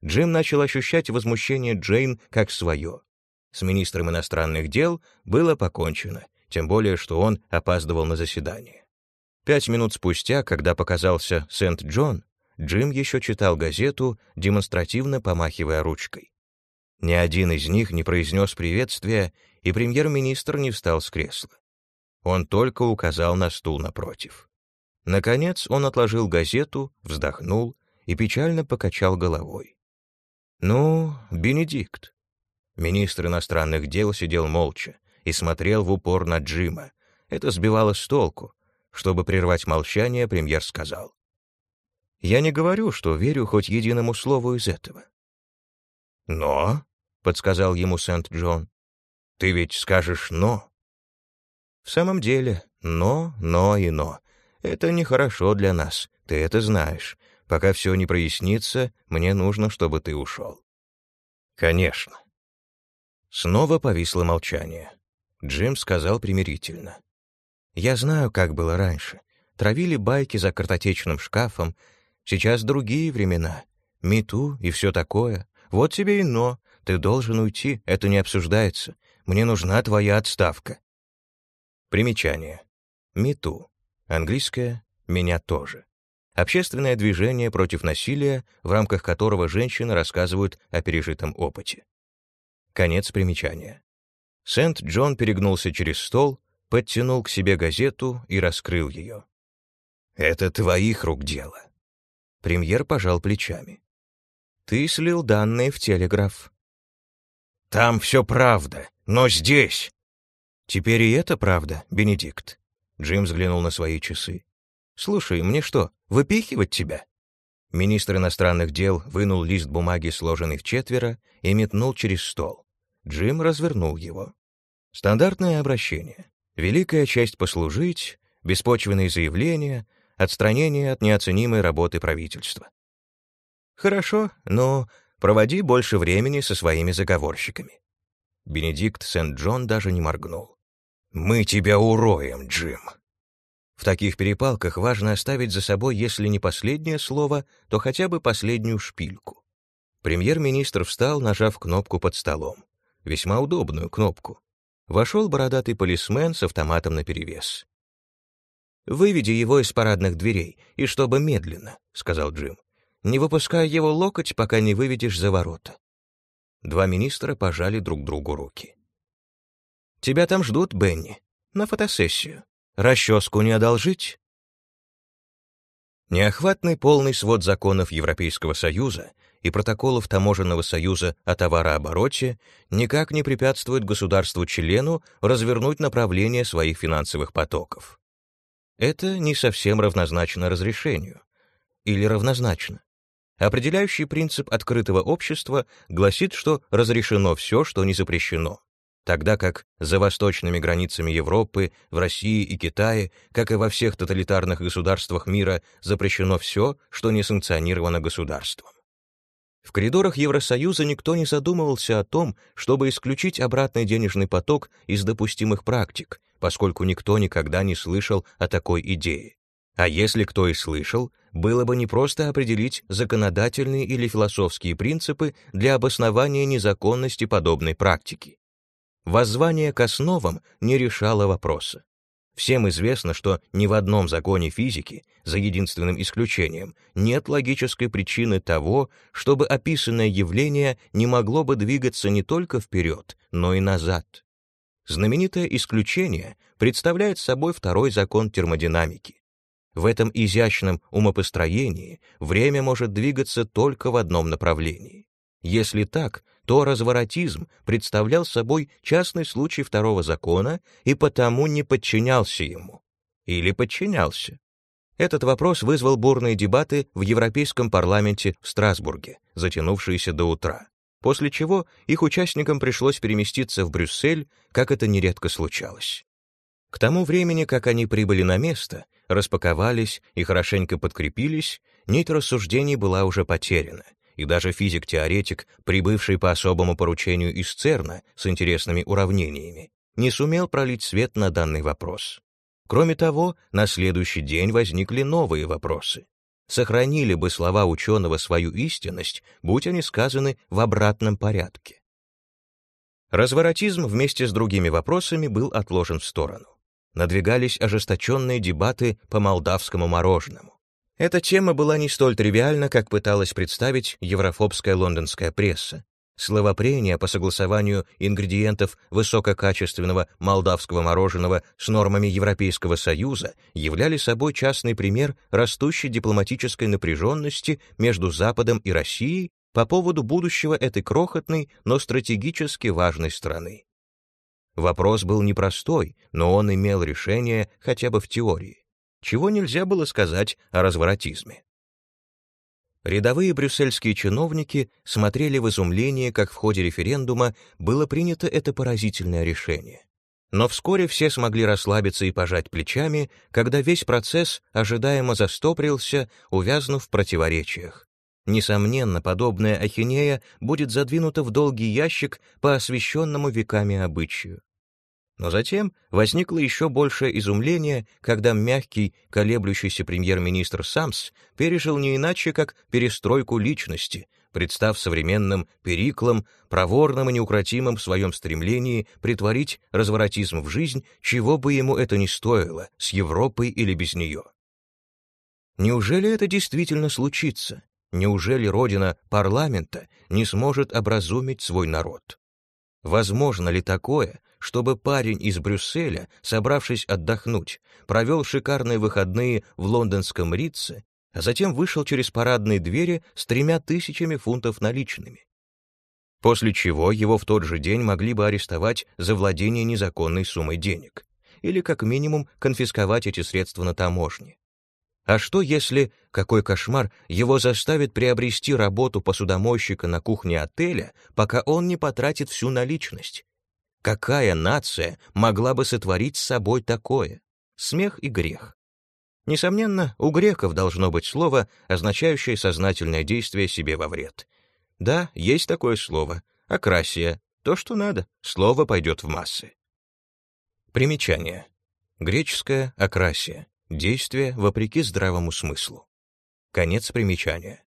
Джим начал ощущать возмущение Джейн как свое. С министром иностранных дел было покончено, тем более, что он опаздывал на заседание. Пять минут спустя, когда показался Сент-Джон, Джим еще читал газету, демонстративно помахивая ручкой. Ни один из них не произнес приветствия, и премьер-министр не встал с кресла. Он только указал на стул напротив. Наконец он отложил газету, вздохнул и печально покачал головой. «Ну, Бенедикт». Министр иностранных дел сидел молча и смотрел в упор на Джима. Это сбивало с толку. Чтобы прервать молчание, премьер сказал. «Я не говорю, что верю хоть единому слову из этого». «Но», — подсказал ему Сент-Джон, — «ты ведь скажешь «но». В самом деле, но, но и но. Это нехорошо для нас, ты это знаешь. Пока все не прояснится, мне нужно, чтобы ты ушел. Конечно. Снова повисло молчание. Джим сказал примирительно. Я знаю, как было раньше. Травили байки за картотечным шкафом. Сейчас другие времена. Мету и все такое. Вот тебе и но. Ты должен уйти, это не обсуждается. Мне нужна твоя отставка. Примечание. Мету. Английское «меня тоже». Общественное движение против насилия, в рамках которого женщины рассказывают о пережитом опыте. Конец примечания. Сент-Джон перегнулся через стол, подтянул к себе газету и раскрыл ее. «Это твоих рук дело». Премьер пожал плечами. «Ты слил данные в телеграф». «Там все правда, но здесь...» «Теперь и это правда, Бенедикт?» Джим взглянул на свои часы. «Слушай, мне что, выпихивать тебя?» Министр иностранных дел вынул лист бумаги, сложенный в четверо, и метнул через стол. Джим развернул его. Стандартное обращение. Великая часть послужить, беспочвенные заявления, отстранение от неоценимой работы правительства. Хорошо, но проводи больше времени со своими заговорщиками. Бенедикт Сент-Джон даже не моргнул. «Мы тебя уроем, Джим!» В таких перепалках важно оставить за собой, если не последнее слово, то хотя бы последнюю шпильку. Премьер-министр встал, нажав кнопку под столом. Весьма удобную кнопку. Вошел бородатый полисмен с автоматом наперевес. «Выведи его из парадных дверей, и чтобы медленно», — сказал Джим. «Не выпускай его локоть, пока не выведешь за ворота». Два министра пожали друг другу руки. Тебя там ждут, Бенни, на фотосессию. Расческу не одолжить?» Неохватный полный свод законов Европейского Союза и протоколов Таможенного союза о товарообороте никак не препятствует государству-члену развернуть направление своих финансовых потоков. Это не совсем равнозначно разрешению. Или равнозначно. Определяющий принцип открытого общества гласит, что разрешено все, что не запрещено тогда как за восточными границами Европы, в России и Китае, как и во всех тоталитарных государствах мира, запрещено все, что не санкционировано государством. В коридорах Евросоюза никто не задумывался о том, чтобы исключить обратный денежный поток из допустимых практик, поскольку никто никогда не слышал о такой идее. А если кто и слышал, было бы непросто определить законодательные или философские принципы для обоснования незаконности подобной практики. Воззвание к основам не решало вопроса. Всем известно, что ни в одном законе физики, за единственным исключением, нет логической причины того, чтобы описанное явление не могло бы двигаться не только вперед, но и назад. Знаменитое исключение представляет собой второй закон термодинамики. В этом изящном умопостроении время может двигаться только в одном направлении. Если так, то разворотизм представлял собой частный случай второго закона и потому не подчинялся ему. Или подчинялся. Этот вопрос вызвал бурные дебаты в Европейском парламенте в Страсбурге, затянувшиеся до утра, после чего их участникам пришлось переместиться в Брюссель, как это нередко случалось. К тому времени, как они прибыли на место, распаковались и хорошенько подкрепились, нить рассуждений была уже потеряна, и даже физик-теоретик, прибывший по особому поручению из ЦЕРНа с интересными уравнениями, не сумел пролить свет на данный вопрос. Кроме того, на следующий день возникли новые вопросы. Сохранили бы слова ученого свою истинность, будь они сказаны в обратном порядке. Разворотизм вместе с другими вопросами был отложен в сторону. Надвигались ожесточенные дебаты по молдавскому мороженому. Эта тема была не столь тривиальна, как пыталась представить еврофобская лондонская пресса. Словопрения по согласованию ингредиентов высококачественного молдавского мороженого с нормами Европейского Союза являли собой частный пример растущей дипломатической напряженности между Западом и Россией по поводу будущего этой крохотной, но стратегически важной страны. Вопрос был непростой, но он имел решение хотя бы в теории чего нельзя было сказать о разворотизме. Рядовые брюссельские чиновники смотрели в изумлении, как в ходе референдума было принято это поразительное решение. Но вскоре все смогли расслабиться и пожать плечами, когда весь процесс ожидаемо застопрился, увязнув в противоречиях. Несомненно, подобная ахинея будет задвинута в долгий ящик по освященному веками обычаю. Но затем возникло еще большее изумление, когда мягкий, колеблющийся премьер-министр Самс пережил не иначе, как перестройку личности, представ современным Периклом, проворным и неукротимым в своем стремлении притворить разворотизм в жизнь, чего бы ему это ни стоило, с Европой или без нее. Неужели это действительно случится? Неужели родина парламента не сможет образумить свой народ? Возможно ли такое, чтобы парень из Брюсселя, собравшись отдохнуть, провел шикарные выходные в лондонском Ритце, а затем вышел через парадные двери с тремя тысячами фунтов наличными. После чего его в тот же день могли бы арестовать за владение незаконной суммой денег или как минимум конфисковать эти средства на таможне. А что если, какой кошмар, его заставит приобрести работу посудомойщика на кухне отеля, пока он не потратит всю наличность? Какая нация могла бы сотворить с собой такое? Смех и грех. Несомненно, у греков должно быть слово, означающее сознательное действие себе во вред. Да, есть такое слово. Акрасия. То, что надо. Слово пойдет в массы. Примечание. Греческое акрасия. Действие вопреки здравому смыслу. Конец примечания.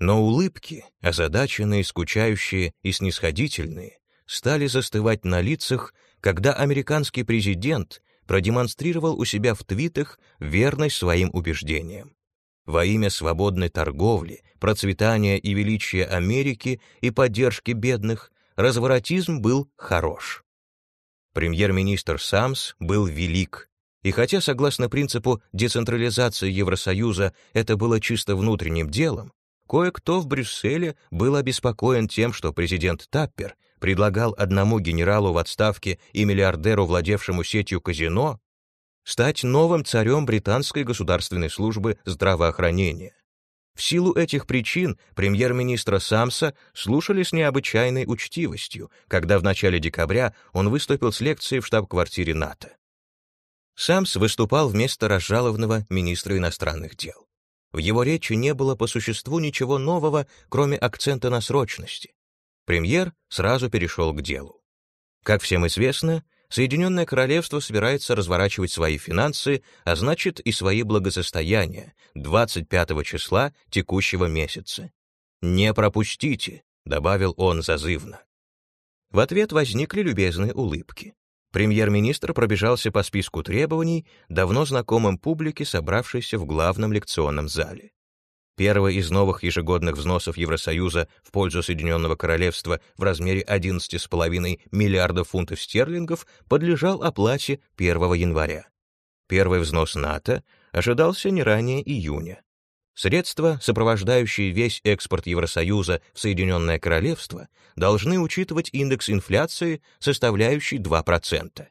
Но улыбки, озадаченные, скучающие и снисходительные, стали застывать на лицах, когда американский президент продемонстрировал у себя в твитах верность своим убеждениям. Во имя свободной торговли, процветания и величия Америки и поддержки бедных, разворотизм был хорош. Премьер-министр Самс был велик, и хотя, согласно принципу децентрализации Евросоюза, это было чисто внутренним делом, кое-кто в Брюсселе был обеспокоен тем, что президент Таппер предлагал одному генералу в отставке и миллиардеру, владевшему сетью казино, стать новым царем британской государственной службы здравоохранения. В силу этих причин премьер-министра Самса слушали с необычайной учтивостью, когда в начале декабря он выступил с лекцией в штаб-квартире НАТО. Самс выступал вместо разжалованного министра иностранных дел. В его речи не было по существу ничего нового, кроме акцента на срочности. Премьер сразу перешел к делу. Как всем известно, Соединенное Королевство собирается разворачивать свои финансы, а значит и свои благосостояния 25 числа текущего месяца. «Не пропустите», — добавил он зазывно. В ответ возникли любезные улыбки. Премьер-министр пробежался по списку требований, давно знакомым публике, собравшейся в главном лекционном зале. Первый из новых ежегодных взносов Евросоюза в пользу Соединенного Королевства в размере 11,5 миллиардов фунтов стерлингов подлежал оплате 1 января. Первый взнос НАТО ожидался не ранее июня. Средства, сопровождающие весь экспорт Евросоюза в Соединенное Королевство, должны учитывать индекс инфляции, составляющий 2%.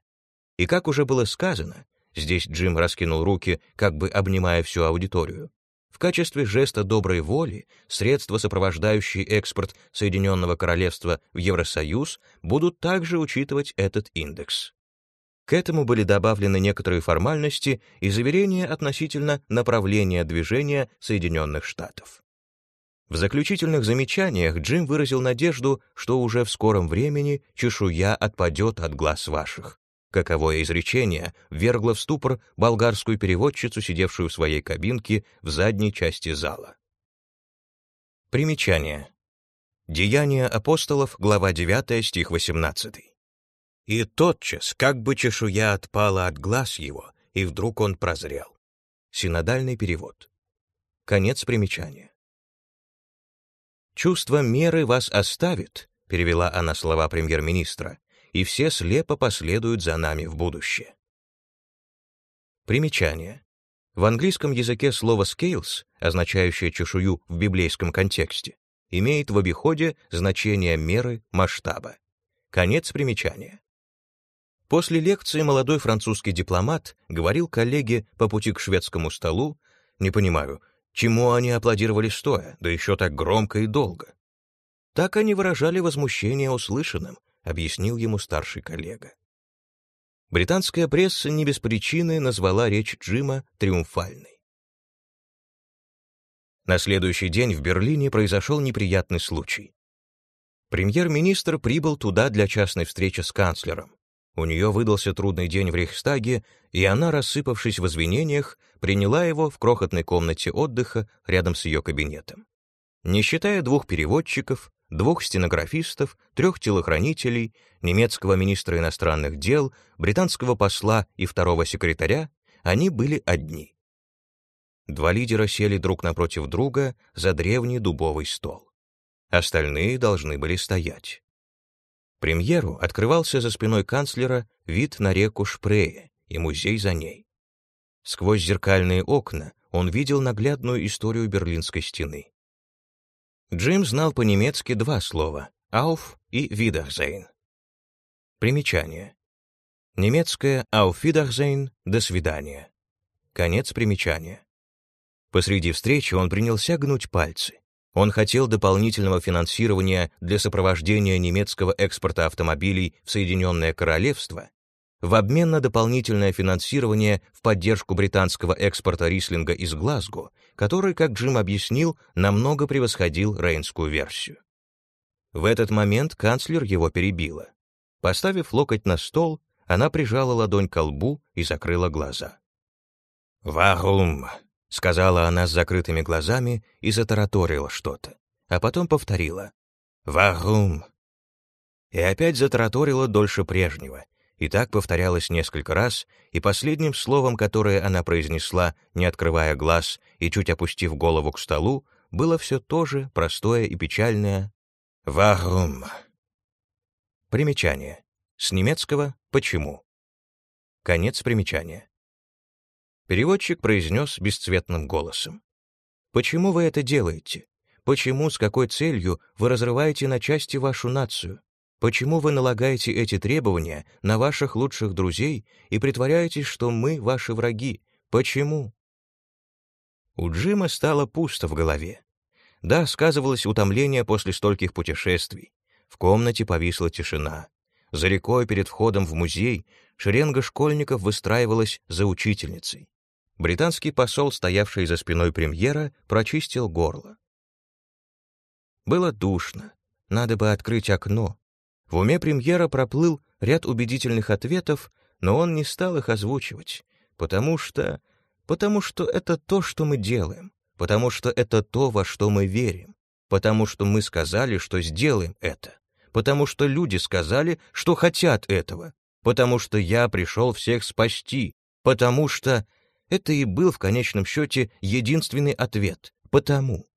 И как уже было сказано, здесь Джим раскинул руки, как бы обнимая всю аудиторию, в качестве жеста доброй воли средства, сопровождающие экспорт Соединенного Королевства в Евросоюз, будут также учитывать этот индекс. К этому были добавлены некоторые формальности и заверения относительно направления движения Соединенных Штатов. В заключительных замечаниях Джим выразил надежду, что уже в скором времени чешуя отпадет от глаз ваших. Каковое изречение ввергло в ступор болгарскую переводчицу, сидевшую в своей кабинке в задней части зала. Примечание. Деяния апостолов, глава 9, стих 18. «И тотчас, как бы чешуя отпала от глаз его, и вдруг он прозрел». Синодальный перевод. Конец примечания. «Чувство меры вас оставит», — перевела она слова премьер-министра, «и все слепо последуют за нами в будущее». Примечание. В английском языке слово «scales», означающее чешую в библейском контексте, имеет в обиходе значение меры масштаба. Конец примечания. После лекции молодой французский дипломат говорил коллеге по пути к шведскому столу, «Не понимаю, чему они аплодировали стоя, да еще так громко и долго?» Так они выражали возмущение услышанным, объяснил ему старший коллега. Британская пресса не без причины назвала речь Джима триумфальной. На следующий день в Берлине произошел неприятный случай. Премьер-министр прибыл туда для частной встречи с канцлером. У нее выдался трудный день в Рейхстаге, и она, рассыпавшись в извинениях, приняла его в крохотной комнате отдыха рядом с ее кабинетом. Не считая двух переводчиков, двух стенографистов, трех телохранителей, немецкого министра иностранных дел, британского посла и второго секретаря, они были одни. Два лидера сели друг напротив друга за древний дубовый стол. Остальные должны были стоять. Премьеру открывался за спиной канцлера вид на реку Шпрее и музей за ней. Сквозь зеркальные окна он видел наглядную историю Берлинской стены. Джим знал по-немецки два слова «auf» и «wiedersehen». Примечание. Немецкое «auf Wiedersehen» — «до свидания». Конец примечания. Посреди встречи он принялся гнуть пальцы. Он хотел дополнительного финансирования для сопровождения немецкого экспорта автомобилей в Соединенное Королевство в обмен на дополнительное финансирование в поддержку британского экспорта рислинга из Глазго, который, как Джим объяснил, намного превосходил рейнскую версию. В этот момент канцлер его перебила. Поставив локоть на стол, она прижала ладонь к лбу и закрыла глаза. «Варум», — сказала она с закрытыми глазами и затараторила что-то, а потом повторила «Варум». И опять затараторила дольше прежнего, и так повторялось несколько раз, и последним словом, которое она произнесла, не открывая глаз и чуть опустив голову к столу, было все то же простое и печальное «Вагум». Примечание. С немецкого «почему». Конец примечания. Переводчик произнес бесцветным голосом. «Почему вы это делаете? Почему, с какой целью вы разрываете на части вашу нацию? Почему вы налагаете эти требования на ваших лучших друзей и притворяетесь, что мы ваши враги? Почему? У Джима стало пусто в голове. Да, сказывалось утомление после стольких путешествий. В комнате повисла тишина. За рекой перед входом в музей шеренга школьников выстраивалась за учительницей. Британский посол, стоявший за спиной премьера, прочистил горло. Было душно. Надо бы открыть окно, в уме премьера проплыл ряд убедительных ответов, но он не стал их озвучивать, потому что... потому что это то, что мы делаем, потому что это то, во что мы верим, потому что мы сказали, что сделаем это, потому что люди сказали, что хотят этого, потому что я пришел всех спасти, потому что... Это и был в конечном счете единственный ответ — потому.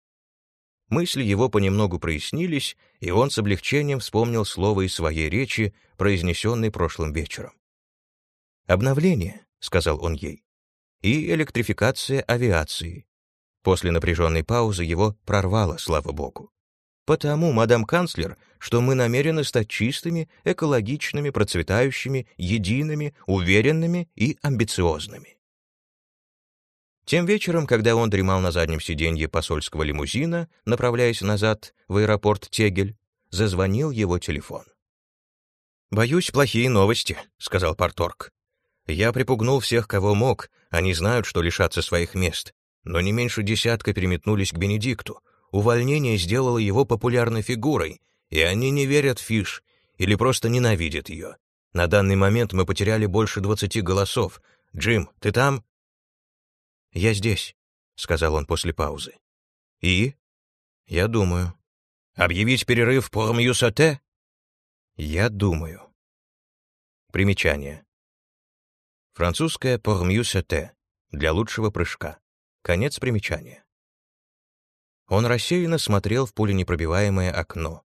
Мысли его понемногу прояснились, и он с облегчением вспомнил слово из своей речи, произнесенной прошлым вечером. «Обновление», — сказал он ей, — «и электрификация авиации». После напряженной паузы его прорвало, слава богу. «Потому, мадам канцлер, что мы намерены стать чистыми, экологичными, процветающими, едиными, уверенными и амбициозными». Тем вечером, когда он дремал на заднем сиденье посольского лимузина, направляясь назад в аэропорт Тегель, зазвонил его телефон. «Боюсь, плохие новости», — сказал Парторг. «Я припугнул всех, кого мог, они знают, что лишатся своих мест, но не меньше десятка переметнулись к Бенедикту. Увольнение сделало его популярной фигурой, и они не верят Фиш или просто ненавидят ее. На данный момент мы потеряли больше двадцати голосов. Джим, ты там?» «Я здесь», — сказал он после паузы. «И?» «Я думаю». «Объявить перерыв по Мьюсате?» «Я думаю». Примечание. Французское «Пормьюсете» для лучшего прыжка. Конец примечания. Он рассеянно смотрел в пуленепробиваемое окно.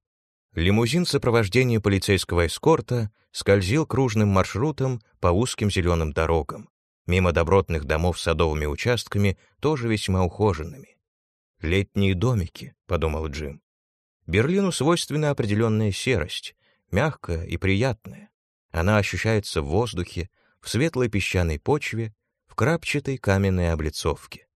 Лимузин сопровождения полицейского эскорта скользил кружным маршрутом по узким зеленым дорогам, мимо добротных домов с садовыми участками, тоже весьма ухоженными. «Летние домики», — подумал Джим. Берлину свойственна определенная серость, мягкая и приятная. Она ощущается в воздухе, в светлой песчаной почве, в крапчатой каменной облицовке.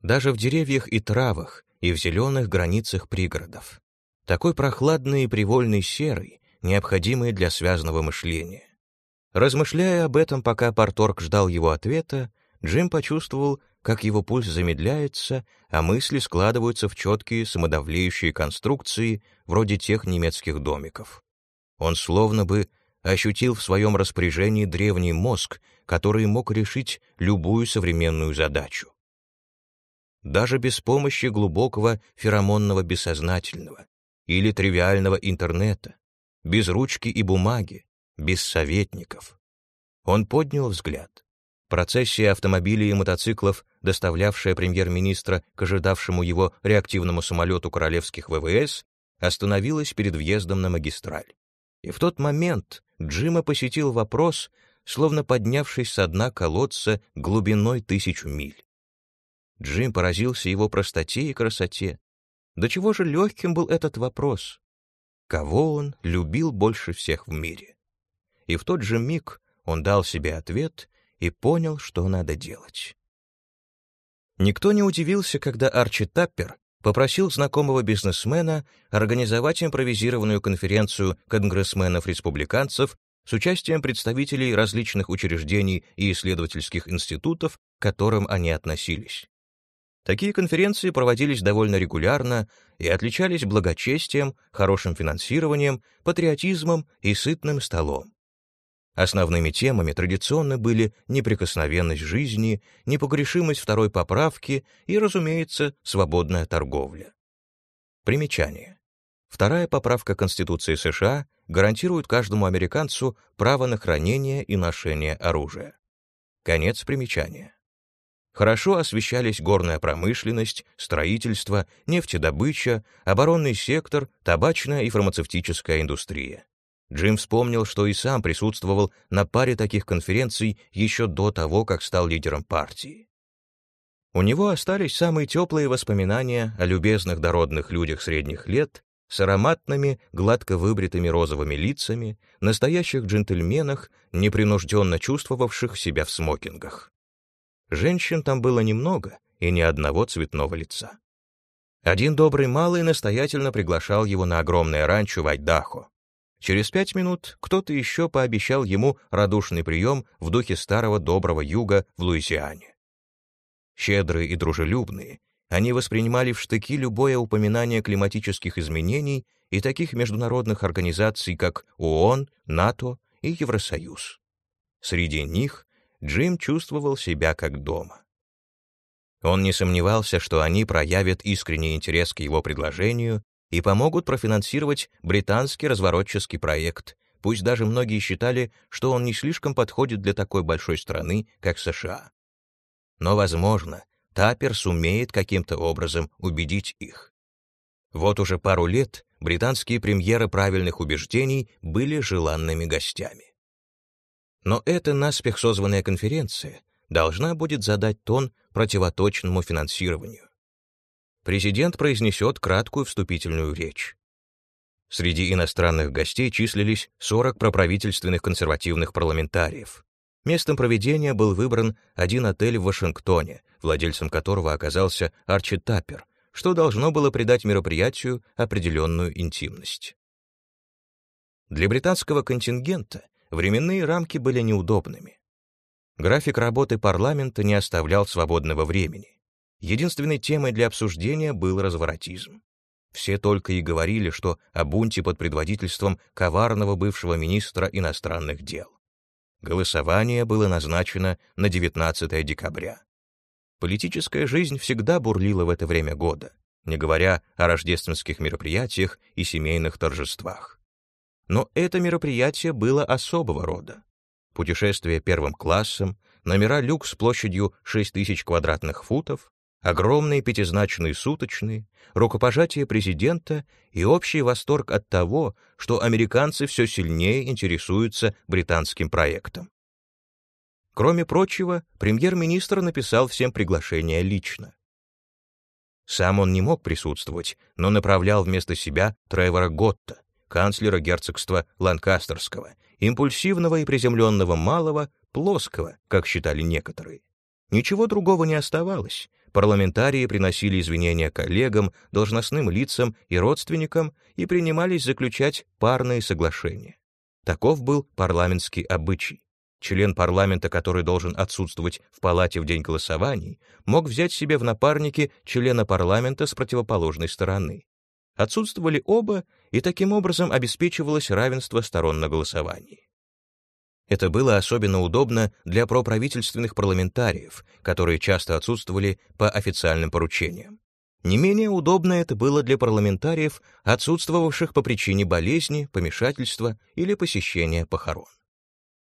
Даже в деревьях и травах, и в зеленых границах пригородов. Такой прохладный и привольный серый, необходимый для связанного мышления. Размышляя об этом, пока Парторг ждал его ответа, Джим почувствовал, как его пульс замедляется, а мысли складываются в четкие самодавлеющие конструкции, вроде тех немецких домиков. Он словно бы ощутил в своем распоряжении древний мозг, который мог решить любую современную задачу. Даже без помощи глубокого феромонного бессознательного или тривиального интернета, без ручки и бумаги, без советников. Он поднял взгляд. Процессия автомобилей и мотоциклов, доставлявшая премьер-министра к ожидавшему его реактивному самолету королевских ВВС, остановилась перед въездом на магистраль. И в тот момент Джима посетил вопрос, словно поднявшись со дна колодца глубиной тысячу миль. Джим поразился его простоте и красоте. До чего же легким был этот вопрос? Кого он любил больше всех в мире? И в тот же миг он дал себе ответ и понял, что надо делать. Никто не удивился, когда Арчи Таппер попросил знакомого бизнесмена организовать импровизированную конференцию конгрессменов-республиканцев с участием представителей различных учреждений и исследовательских институтов, к которым они относились. Такие конференции проводились довольно регулярно и отличались благочестием, хорошим финансированием, патриотизмом и сытным столом. Основными темами традиционно были неприкосновенность жизни, непогрешимость второй поправки и, разумеется, свободная торговля. Примечание. Вторая поправка Конституции США гарантирует каждому американцу право на хранение и ношение оружия. Конец примечания. Хорошо освещались горная промышленность, строительство, нефтедобыча, оборонный сектор, табачная и фармацевтическая индустрия. Джим вспомнил, что и сам присутствовал на паре таких конференций еще до того, как стал лидером партии. У него остались самые теплые воспоминания о любезных дородных людях средних лет с ароматными, гладко выбритыми розовыми лицами, настоящих джентльменах, непринужденно чувствовавших себя в смокингах. Женщин там было немного и ни одного цветного лица. Один добрый малый настоятельно приглашал его на огромное ранчо в Айдахо. Через пять минут кто-то еще пообещал ему радушный прием в духе старого доброго юга в Луизиане. Щедрые и дружелюбные, они воспринимали в штыки любое упоминание климатических изменений и таких международных организаций, как ООН, НАТО и Евросоюз. Среди них Джим чувствовал себя как дома. Он не сомневался, что они проявят искренний интерес к его предложению и помогут профинансировать британский разворотческий проект, пусть даже многие считали, что он не слишком подходит для такой большой страны, как США. Но, возможно, Таппер сумеет каким-то образом убедить их. Вот уже пару лет британские премьеры правильных убеждений были желанными гостями. Но эта наспех созванная конференция должна будет задать тон противоточному финансированию. Президент произнесет краткую вступительную речь. Среди иностранных гостей числились 40 проправительственных консервативных парламентариев. Местом проведения был выбран один отель в Вашингтоне, владельцем которого оказался Арчи Таппер, что должно было придать мероприятию определенную интимность. Для британского контингента временные рамки были неудобными. График работы парламента не оставлял свободного времени. Единственной темой для обсуждения был разворотизм. Все только и говорили, что о бунте под предводительством коварного бывшего министра иностранных дел. Голосование было назначено на 19 декабря. Политическая жизнь всегда бурлила в это время года, не говоря о рождественских мероприятиях и семейных торжествах. Но это мероприятие было особого рода. Путешествие первым классом, номера люкс площадью 6000 квадратных футов, Огромные пятизначные суточные, рукопожатие президента и общий восторг от того, что американцы все сильнее интересуются британским проектом. Кроме прочего, премьер-министр написал всем приглашение лично. Сам он не мог присутствовать, но направлял вместо себя Тревора Готта, канцлера герцогства Ланкастерского, импульсивного и приземленного малого, плоского, как считали некоторые. Ничего другого не оставалось. Парламентарии приносили извинения коллегам, должностным лицам и родственникам и принимались заключать парные соглашения. Таков был парламентский обычай. Член парламента, который должен отсутствовать в палате в день голосований, мог взять себе в напарники члена парламента с противоположной стороны. Отсутствовали оба, и таким образом обеспечивалось равенство сторон на голосовании. Это было особенно удобно для проправительственных парламентариев, которые часто отсутствовали по официальным поручениям. Не менее удобно это было для парламентариев, отсутствовавших по причине болезни, помешательства или посещения похорон.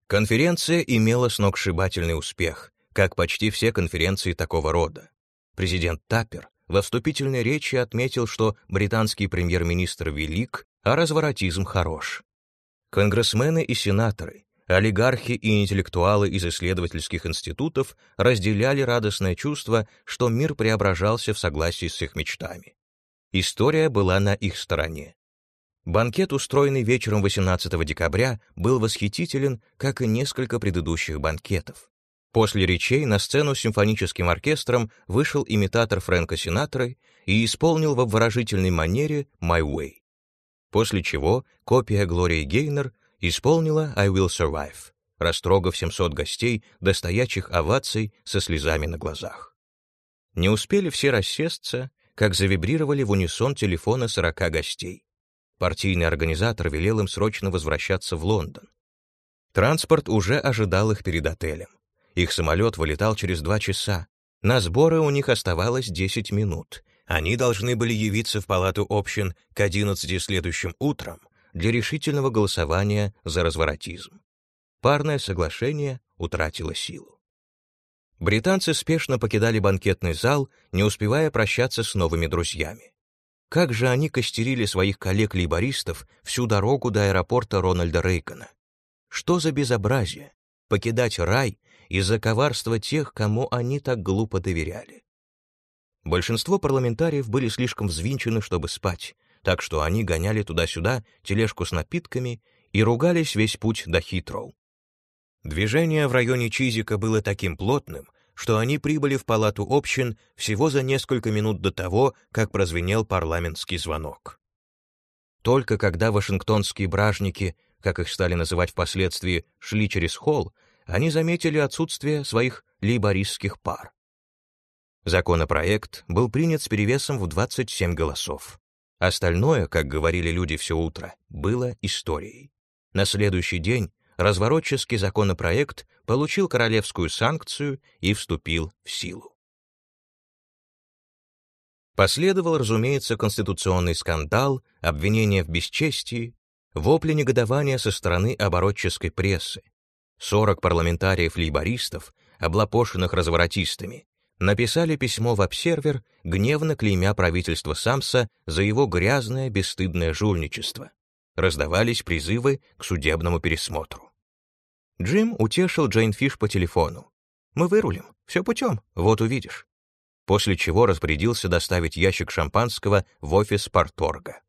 Конференция имела сногсшибательный успех, как почти все конференции такого рода. Президент Таппер во вступительной речи отметил, что британский премьер-министр велик, а разворотизм хорош. Конгрессмены и сенаторы, олигархи и интеллектуалы из исследовательских институтов разделяли радостное чувство, что мир преображался в согласии с их мечтами. История была на их стороне. Банкет, устроенный вечером 18 декабря, был восхитителен, как и несколько предыдущих банкетов. После речей на сцену с симфоническим оркестром вышел имитатор Фрэнка Синатора и исполнил в обворожительной манере «My Way». После чего копия Глории Гейнер исполнила «I Will Survive», растрогав 700 гостей до стоячих оваций со слезами на глазах. Не успели все рассесться, как завибрировали в унисон телефоны 40 гостей. Партийный организатор велел им срочно возвращаться в Лондон. Транспорт уже ожидал их перед отелем. Их самолет вылетал через два часа. На сборы у них оставалось 10 минут. Они должны были явиться в палату общин к 11 следующим утром для решительного голосования за разворотизм. Парное соглашение утратило силу. Британцы спешно покидали банкетный зал, не успевая прощаться с новыми друзьями. Как же они костерили своих коллег-лейбористов всю дорогу до аэропорта Рональда Рейкона. Что за безобразие покидать рай из-за коварства тех, кому они так глупо доверяли. Большинство парламентариев были слишком взвинчены, чтобы спать, так что они гоняли туда-сюда тележку с напитками и ругались весь путь до Хитроу. Движение в районе Чизика было таким плотным, что они прибыли в палату общин всего за несколько минут до того, как прозвенел парламентский звонок. Только когда вашингтонские бражники, как их стали называть впоследствии, шли через холл, они заметили отсутствие своих лейбористских пар. Законопроект был принят с перевесом в 27 голосов. Остальное, как говорили люди все утро, было историей. На следующий день разворотческий законопроект получил королевскую санкцию и вступил в силу. Последовал, разумеется, конституционный скандал, обвинения в бесчестии, вопли негодования со стороны оборотческой прессы. 40 парламентариев-лейбористов, облапошенных разворотистами, написали письмо в обсервер, гневно клеймя правительство Самса за его грязное, бесстыдное жульничество. Раздавались призывы к судебному пересмотру. Джим утешил Джейн Фиш по телефону. «Мы вырулим, все путем, вот увидишь». После чего распорядился доставить ящик шампанского в офис Парторга.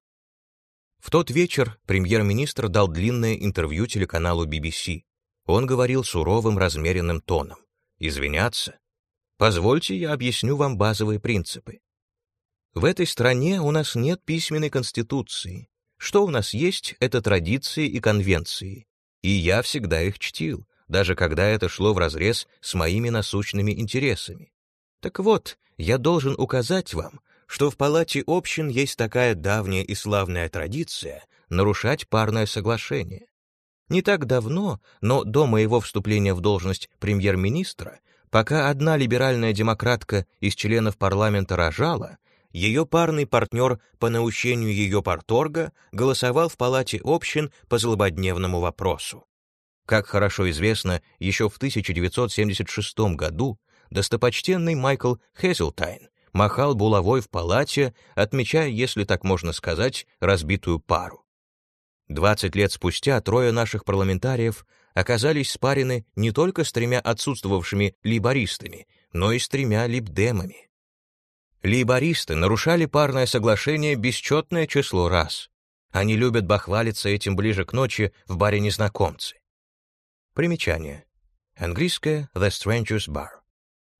В тот вечер премьер-министр дал длинное интервью телеканалу BBC. Он говорил суровым, размеренным тоном. «Извиняться? Позвольте, я объясню вам базовые принципы. В этой стране у нас нет письменной конституции. Что у нас есть, это традиции и конвенции и я всегда их чтил, даже когда это шло вразрез с моими насущными интересами. Так вот, я должен указать вам, что в Палате общин есть такая давняя и славная традиция нарушать парное соглашение. Не так давно, но до моего вступления в должность премьер-министра, пока одна либеральная демократка из членов парламента рожала, ее парный партнер по наущению ее порторга голосовал в Палате общин по злободневному вопросу. Как хорошо известно, еще в 1976 году достопочтенный Майкл Хезелтайн махал булавой в палате, отмечая, если так можно сказать, разбитую пару. Двадцать лет спустя трое наших парламентариев оказались спарены не только с тремя отсутствовавшими либористами, но и с тремя либдемами. Лейбористы нарушали парное соглашение бесчетное число раз. Они любят бахвалиться этим ближе к ночи в баре незнакомцы. Примечание. Английское «The Stranger's Bar».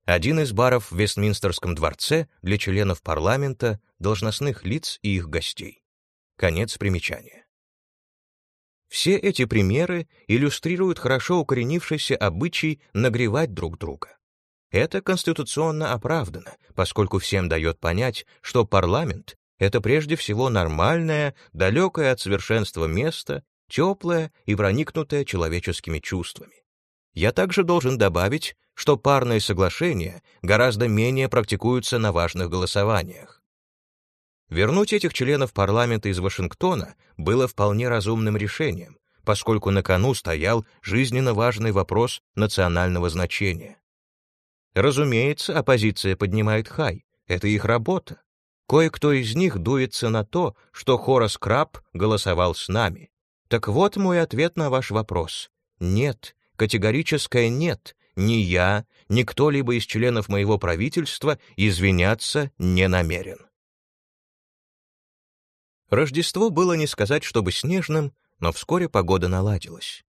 Один из баров в Вестминстерском дворце для членов парламента, должностных лиц и их гостей. Конец примечания. Все эти примеры иллюстрируют хорошо укоренившийся обычай нагревать друг друга. Это конституционно оправдано, поскольку всем дает понять, что парламент — это прежде всего нормальное, далекое от совершенства место, теплое и проникнутое человеческими чувствами. Я также должен добавить, что парные соглашения гораздо менее практикуются на важных голосованиях. Вернуть этих членов парламента из Вашингтона было вполне разумным решением, поскольку на кону стоял жизненно важный вопрос национального значения. Разумеется, оппозиция поднимает хай. Это их работа. Кое-кто из них дуется на то, что Хорас Краб голосовал с нами. Так вот мой ответ на ваш вопрос. Нет, категорическое «нет». Ни я, ни кто-либо из членов моего правительства извиняться не намерен. Рождество было не сказать, чтобы снежным, но вскоре погода наладилась.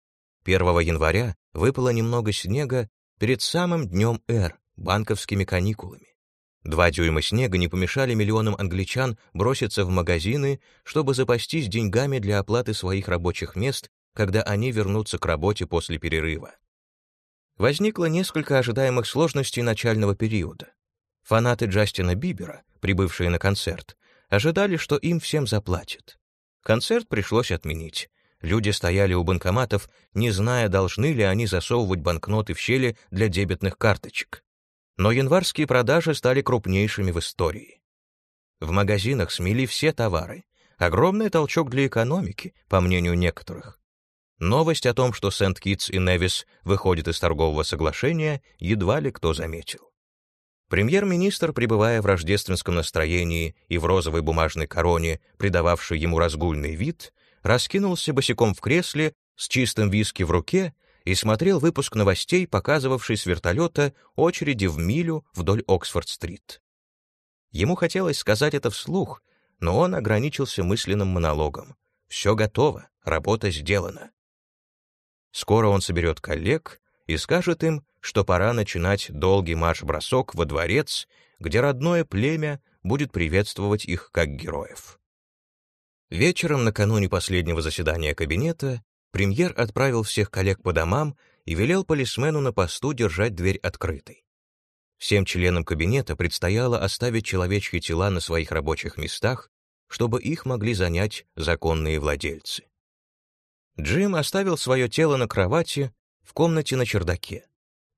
1 января выпало немного снега, перед самым днем Р, банковскими каникулами. Два дюйма снега не помешали миллионам англичан броситься в магазины, чтобы запастись деньгами для оплаты своих рабочих мест, когда они вернутся к работе после перерыва. Возникло несколько ожидаемых сложностей начального периода. Фанаты Джастина Бибера, прибывшие на концерт, ожидали, что им всем заплатят. Концерт пришлось отменить. Люди стояли у банкоматов, не зная, должны ли они засовывать банкноты в щели для дебетных карточек. Но январские продажи стали крупнейшими в истории. В магазинах смели все товары. Огромный толчок для экономики, по мнению некоторых. Новость о том, что Сент-Китс и Невис выходят из торгового соглашения, едва ли кто заметил. Премьер-министр, пребывая в рождественском настроении и в розовой бумажной короне, придававшей ему разгульный вид, раскинулся босиком в кресле с чистым виски в руке и смотрел выпуск новостей, показывавший с вертолета очереди в милю вдоль Оксфорд-стрит. Ему хотелось сказать это вслух, но он ограничился мысленным монологом. «Все готово, работа сделана». Скоро он соберет коллег и скажет им, что пора начинать долгий марш-бросок во дворец, где родное племя будет приветствовать их как героев. Вечером накануне последнего заседания кабинета премьер отправил всех коллег по домам и велел полисмену на посту держать дверь открытой. Всем членам кабинета предстояло оставить человечьи тела на своих рабочих местах, чтобы их могли занять законные владельцы. Джим оставил свое тело на кровати в комнате на чердаке.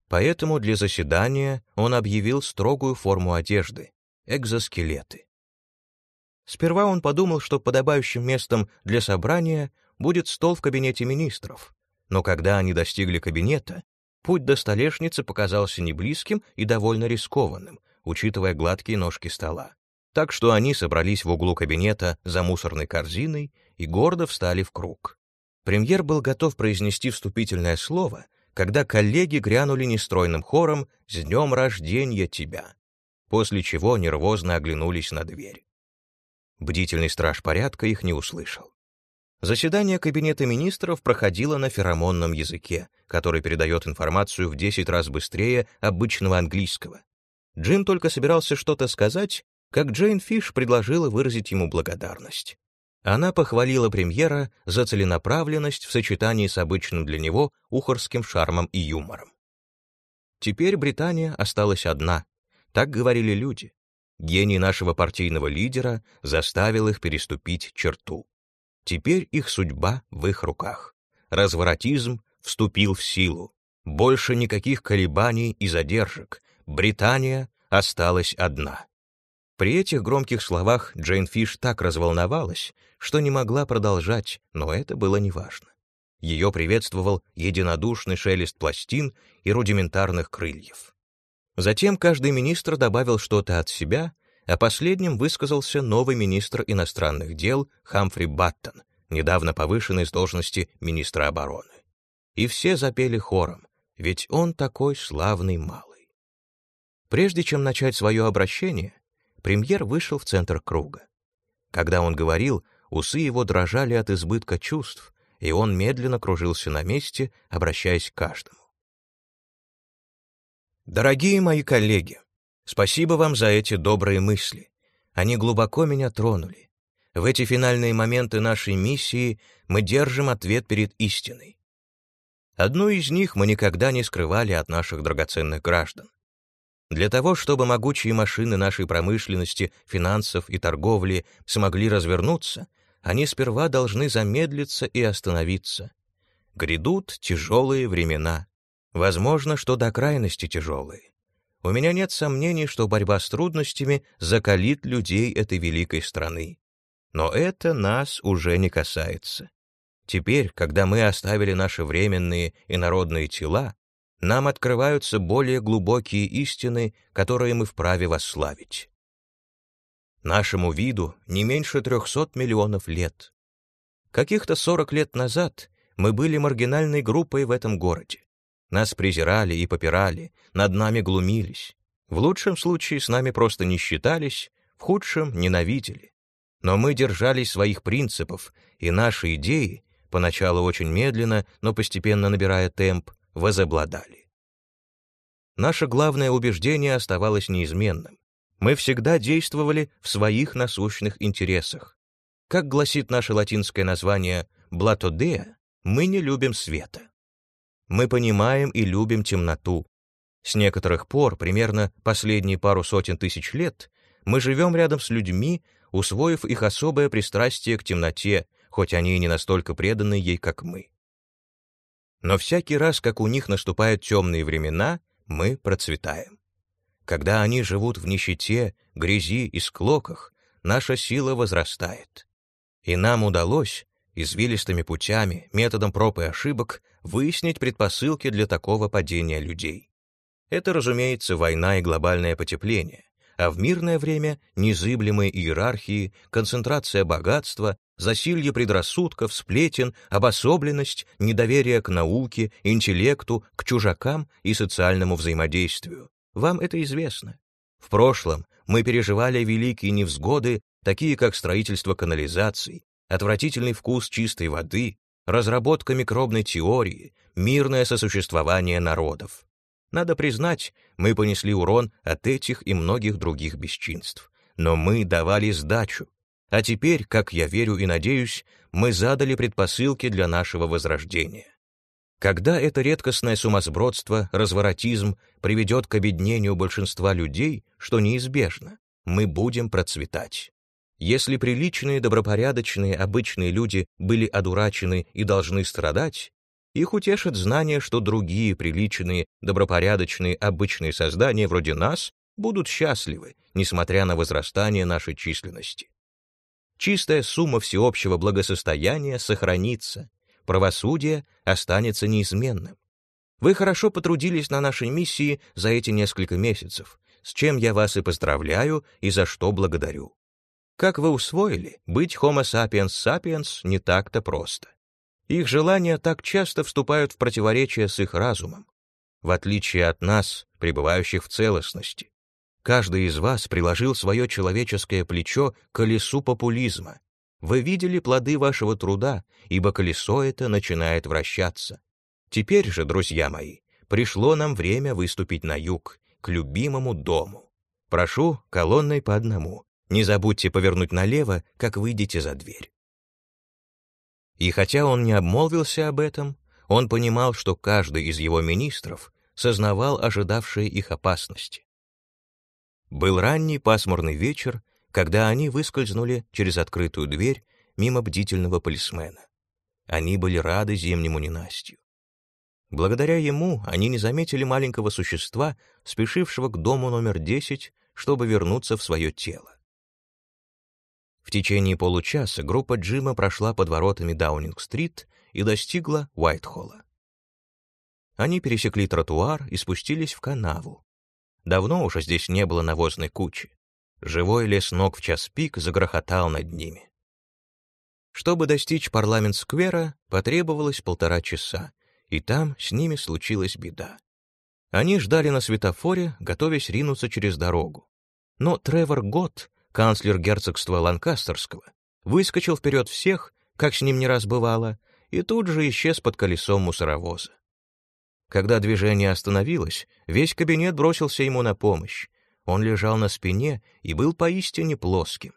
Поэтому для заседания он объявил строгую форму одежды — экзоскелеты. Сперва он подумал, что подобающим местом для собрания будет стол в кабинете министров. Но когда они достигли кабинета, путь до столешницы показался неблизким и довольно рискованным, учитывая гладкие ножки стола. Так что они собрались в углу кабинета за мусорной корзиной и гордо встали в круг. Премьер был готов произнести вступительное слово, когда коллеги грянули нестройным хором «С днем рождения тебя!», после чего нервозно оглянулись на дверь. Бдительный страж порядка их не услышал. Заседание Кабинета министров проходило на феромонном языке, который передает информацию в 10 раз быстрее обычного английского. Джим только собирался что-то сказать, как Джейн Фиш предложила выразить ему благодарность. Она похвалила премьера за целенаправленность в сочетании с обычным для него ухорским шармом и юмором. Теперь Британия осталась одна, так говорили люди. Гений нашего партийного лидера заставил их переступить черту. Теперь их судьба в их руках. Разворотизм вступил в силу. Больше никаких колебаний и задержек. Британия осталась одна. При этих громких словах Джейн Фиш так разволновалась, что не могла продолжать, но это было неважно. Ее приветствовал единодушный шелест пластин и рудиментарных крыльев. Затем каждый министр добавил что-то от себя, а последним высказался новый министр иностранных дел Хамфри Баттон, недавно повышенный с должности министра обороны. И все запели хором, ведь он такой славный малый. Прежде чем начать свое обращение, премьер вышел в центр круга. Когда он говорил, усы его дрожали от избытка чувств, и он медленно кружился на месте, обращаясь к каждому. Дорогие мои коллеги, спасибо вам за эти добрые мысли. Они глубоко меня тронули. В эти финальные моменты нашей миссии мы держим ответ перед истиной. Одну из них мы никогда не скрывали от наших драгоценных граждан. Для того, чтобы могучие машины нашей промышленности, финансов и торговли смогли развернуться, они сперва должны замедлиться и остановиться. Грядут тяжелые времена. Возможно, что до крайности тяжелые. У меня нет сомнений, что борьба с трудностями закалит людей этой великой страны. Но это нас уже не касается. Теперь, когда мы оставили наши временные и народные тела, нам открываются более глубокие истины, которые мы вправе восславить. Нашему виду не меньше трехсот миллионов лет. Каких-то сорок лет назад мы были маргинальной группой в этом городе. Нас презирали и попирали, над нами глумились. В лучшем случае с нами просто не считались, в худшем — ненавидели. Но мы держались своих принципов, и наши идеи, поначалу очень медленно, но постепенно набирая темп, возобладали. Наше главное убеждение оставалось неизменным. Мы всегда действовали в своих насущных интересах. Как гласит наше латинское название «блатодеа», мы не любим света. Мы понимаем и любим темноту. С некоторых пор, примерно последние пару сотен тысяч лет, мы живем рядом с людьми, усвоив их особое пристрастие к темноте, хоть они и не настолько преданы ей, как мы. Но всякий раз, как у них наступают темные времена, мы процветаем. Когда они живут в нищете, грязи и склоках, наша сила возрастает. И нам удалось, извилистыми путями, методом проб и ошибок, выяснить предпосылки для такого падения людей. Это, разумеется, война и глобальное потепление, а в мирное время незыблемые иерархии, концентрация богатства, засилье предрассудков, сплетен, обособленность, недоверие к науке, интеллекту, к чужакам и социальному взаимодействию. Вам это известно. В прошлом мы переживали великие невзгоды, такие как строительство канализаций, отвратительный вкус чистой воды, разработка микробной теории, мирное сосуществование народов. Надо признать, мы понесли урон от этих и многих других бесчинств. Но мы давали сдачу. А теперь, как я верю и надеюсь, мы задали предпосылки для нашего возрождения. Когда это редкостное сумасбродство, разворотизм приведет к обеднению большинства людей, что неизбежно, мы будем процветать. Если приличные, добропорядочные, обычные люди были одурачены и должны страдать, их утешит знание, что другие приличные, добропорядочные, обычные создания вроде нас будут счастливы, несмотря на возрастание нашей численности. Чистая сумма всеобщего благосостояния сохранится, правосудие останется неизменным. Вы хорошо потрудились на нашей миссии за эти несколько месяцев, с чем я вас и поздравляю и за что благодарю. Как вы усвоили, быть Homo sapiens sapiens не так-то просто. Их желания так часто вступают в противоречие с их разумом. В отличие от нас, пребывающих в целостности, каждый из вас приложил свое человеческое плечо к колесу популизма. Вы видели плоды вашего труда, ибо колесо это начинает вращаться. Теперь же, друзья мои, пришло нам время выступить на юг, к любимому дому. Прошу колонной по одному, не забудьте повернуть налево, как выйдете за дверь. И хотя он не обмолвился об этом, он понимал, что каждый из его министров сознавал ожидавшие их опасности. Был ранний пасмурный вечер, когда они выскользнули через открытую дверь мимо бдительного полисмена. Они были рады зимнему ненастью. Благодаря ему они не заметили маленького существа, спешившего к дому номер 10, чтобы вернуться в свое тело. В течение получаса группа Джима прошла под воротами Даунинг-стрит и достигла Уайтхолла. Они пересекли тротуар и спустились в канаву. Давно уже здесь не было навозной кучи. Живой лес ног в час пик загрохотал над ними. Чтобы достичь парламент-сквера, потребовалось полтора часа, и там с ними случилась беда. Они ждали на светофоре, готовясь ринуться через дорогу. Но Тревор Готт, канцлер герцогства Ланкастерского, выскочил вперед всех, как с ним не раз бывало, и тут же исчез под колесом мусоровоза. Когда движение остановилось, весь кабинет бросился ему на помощь. Он лежал на спине и был поистине плоским.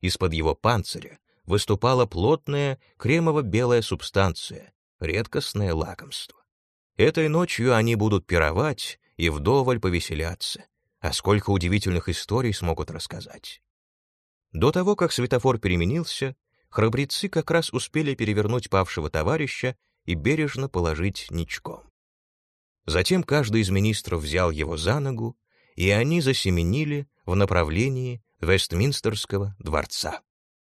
Из-под его панциря выступала плотная кремово-белая субстанция, редкостное лакомство. Этой ночью они будут пировать и вдоволь повеселяться. А сколько удивительных историй смогут рассказать. До того, как светофор переменился, храбрецы как раз успели перевернуть павшего товарища и бережно положить ничком. Затем каждый из министров взял его за ногу, и они засеменили в направлении Вестминстерского дворца.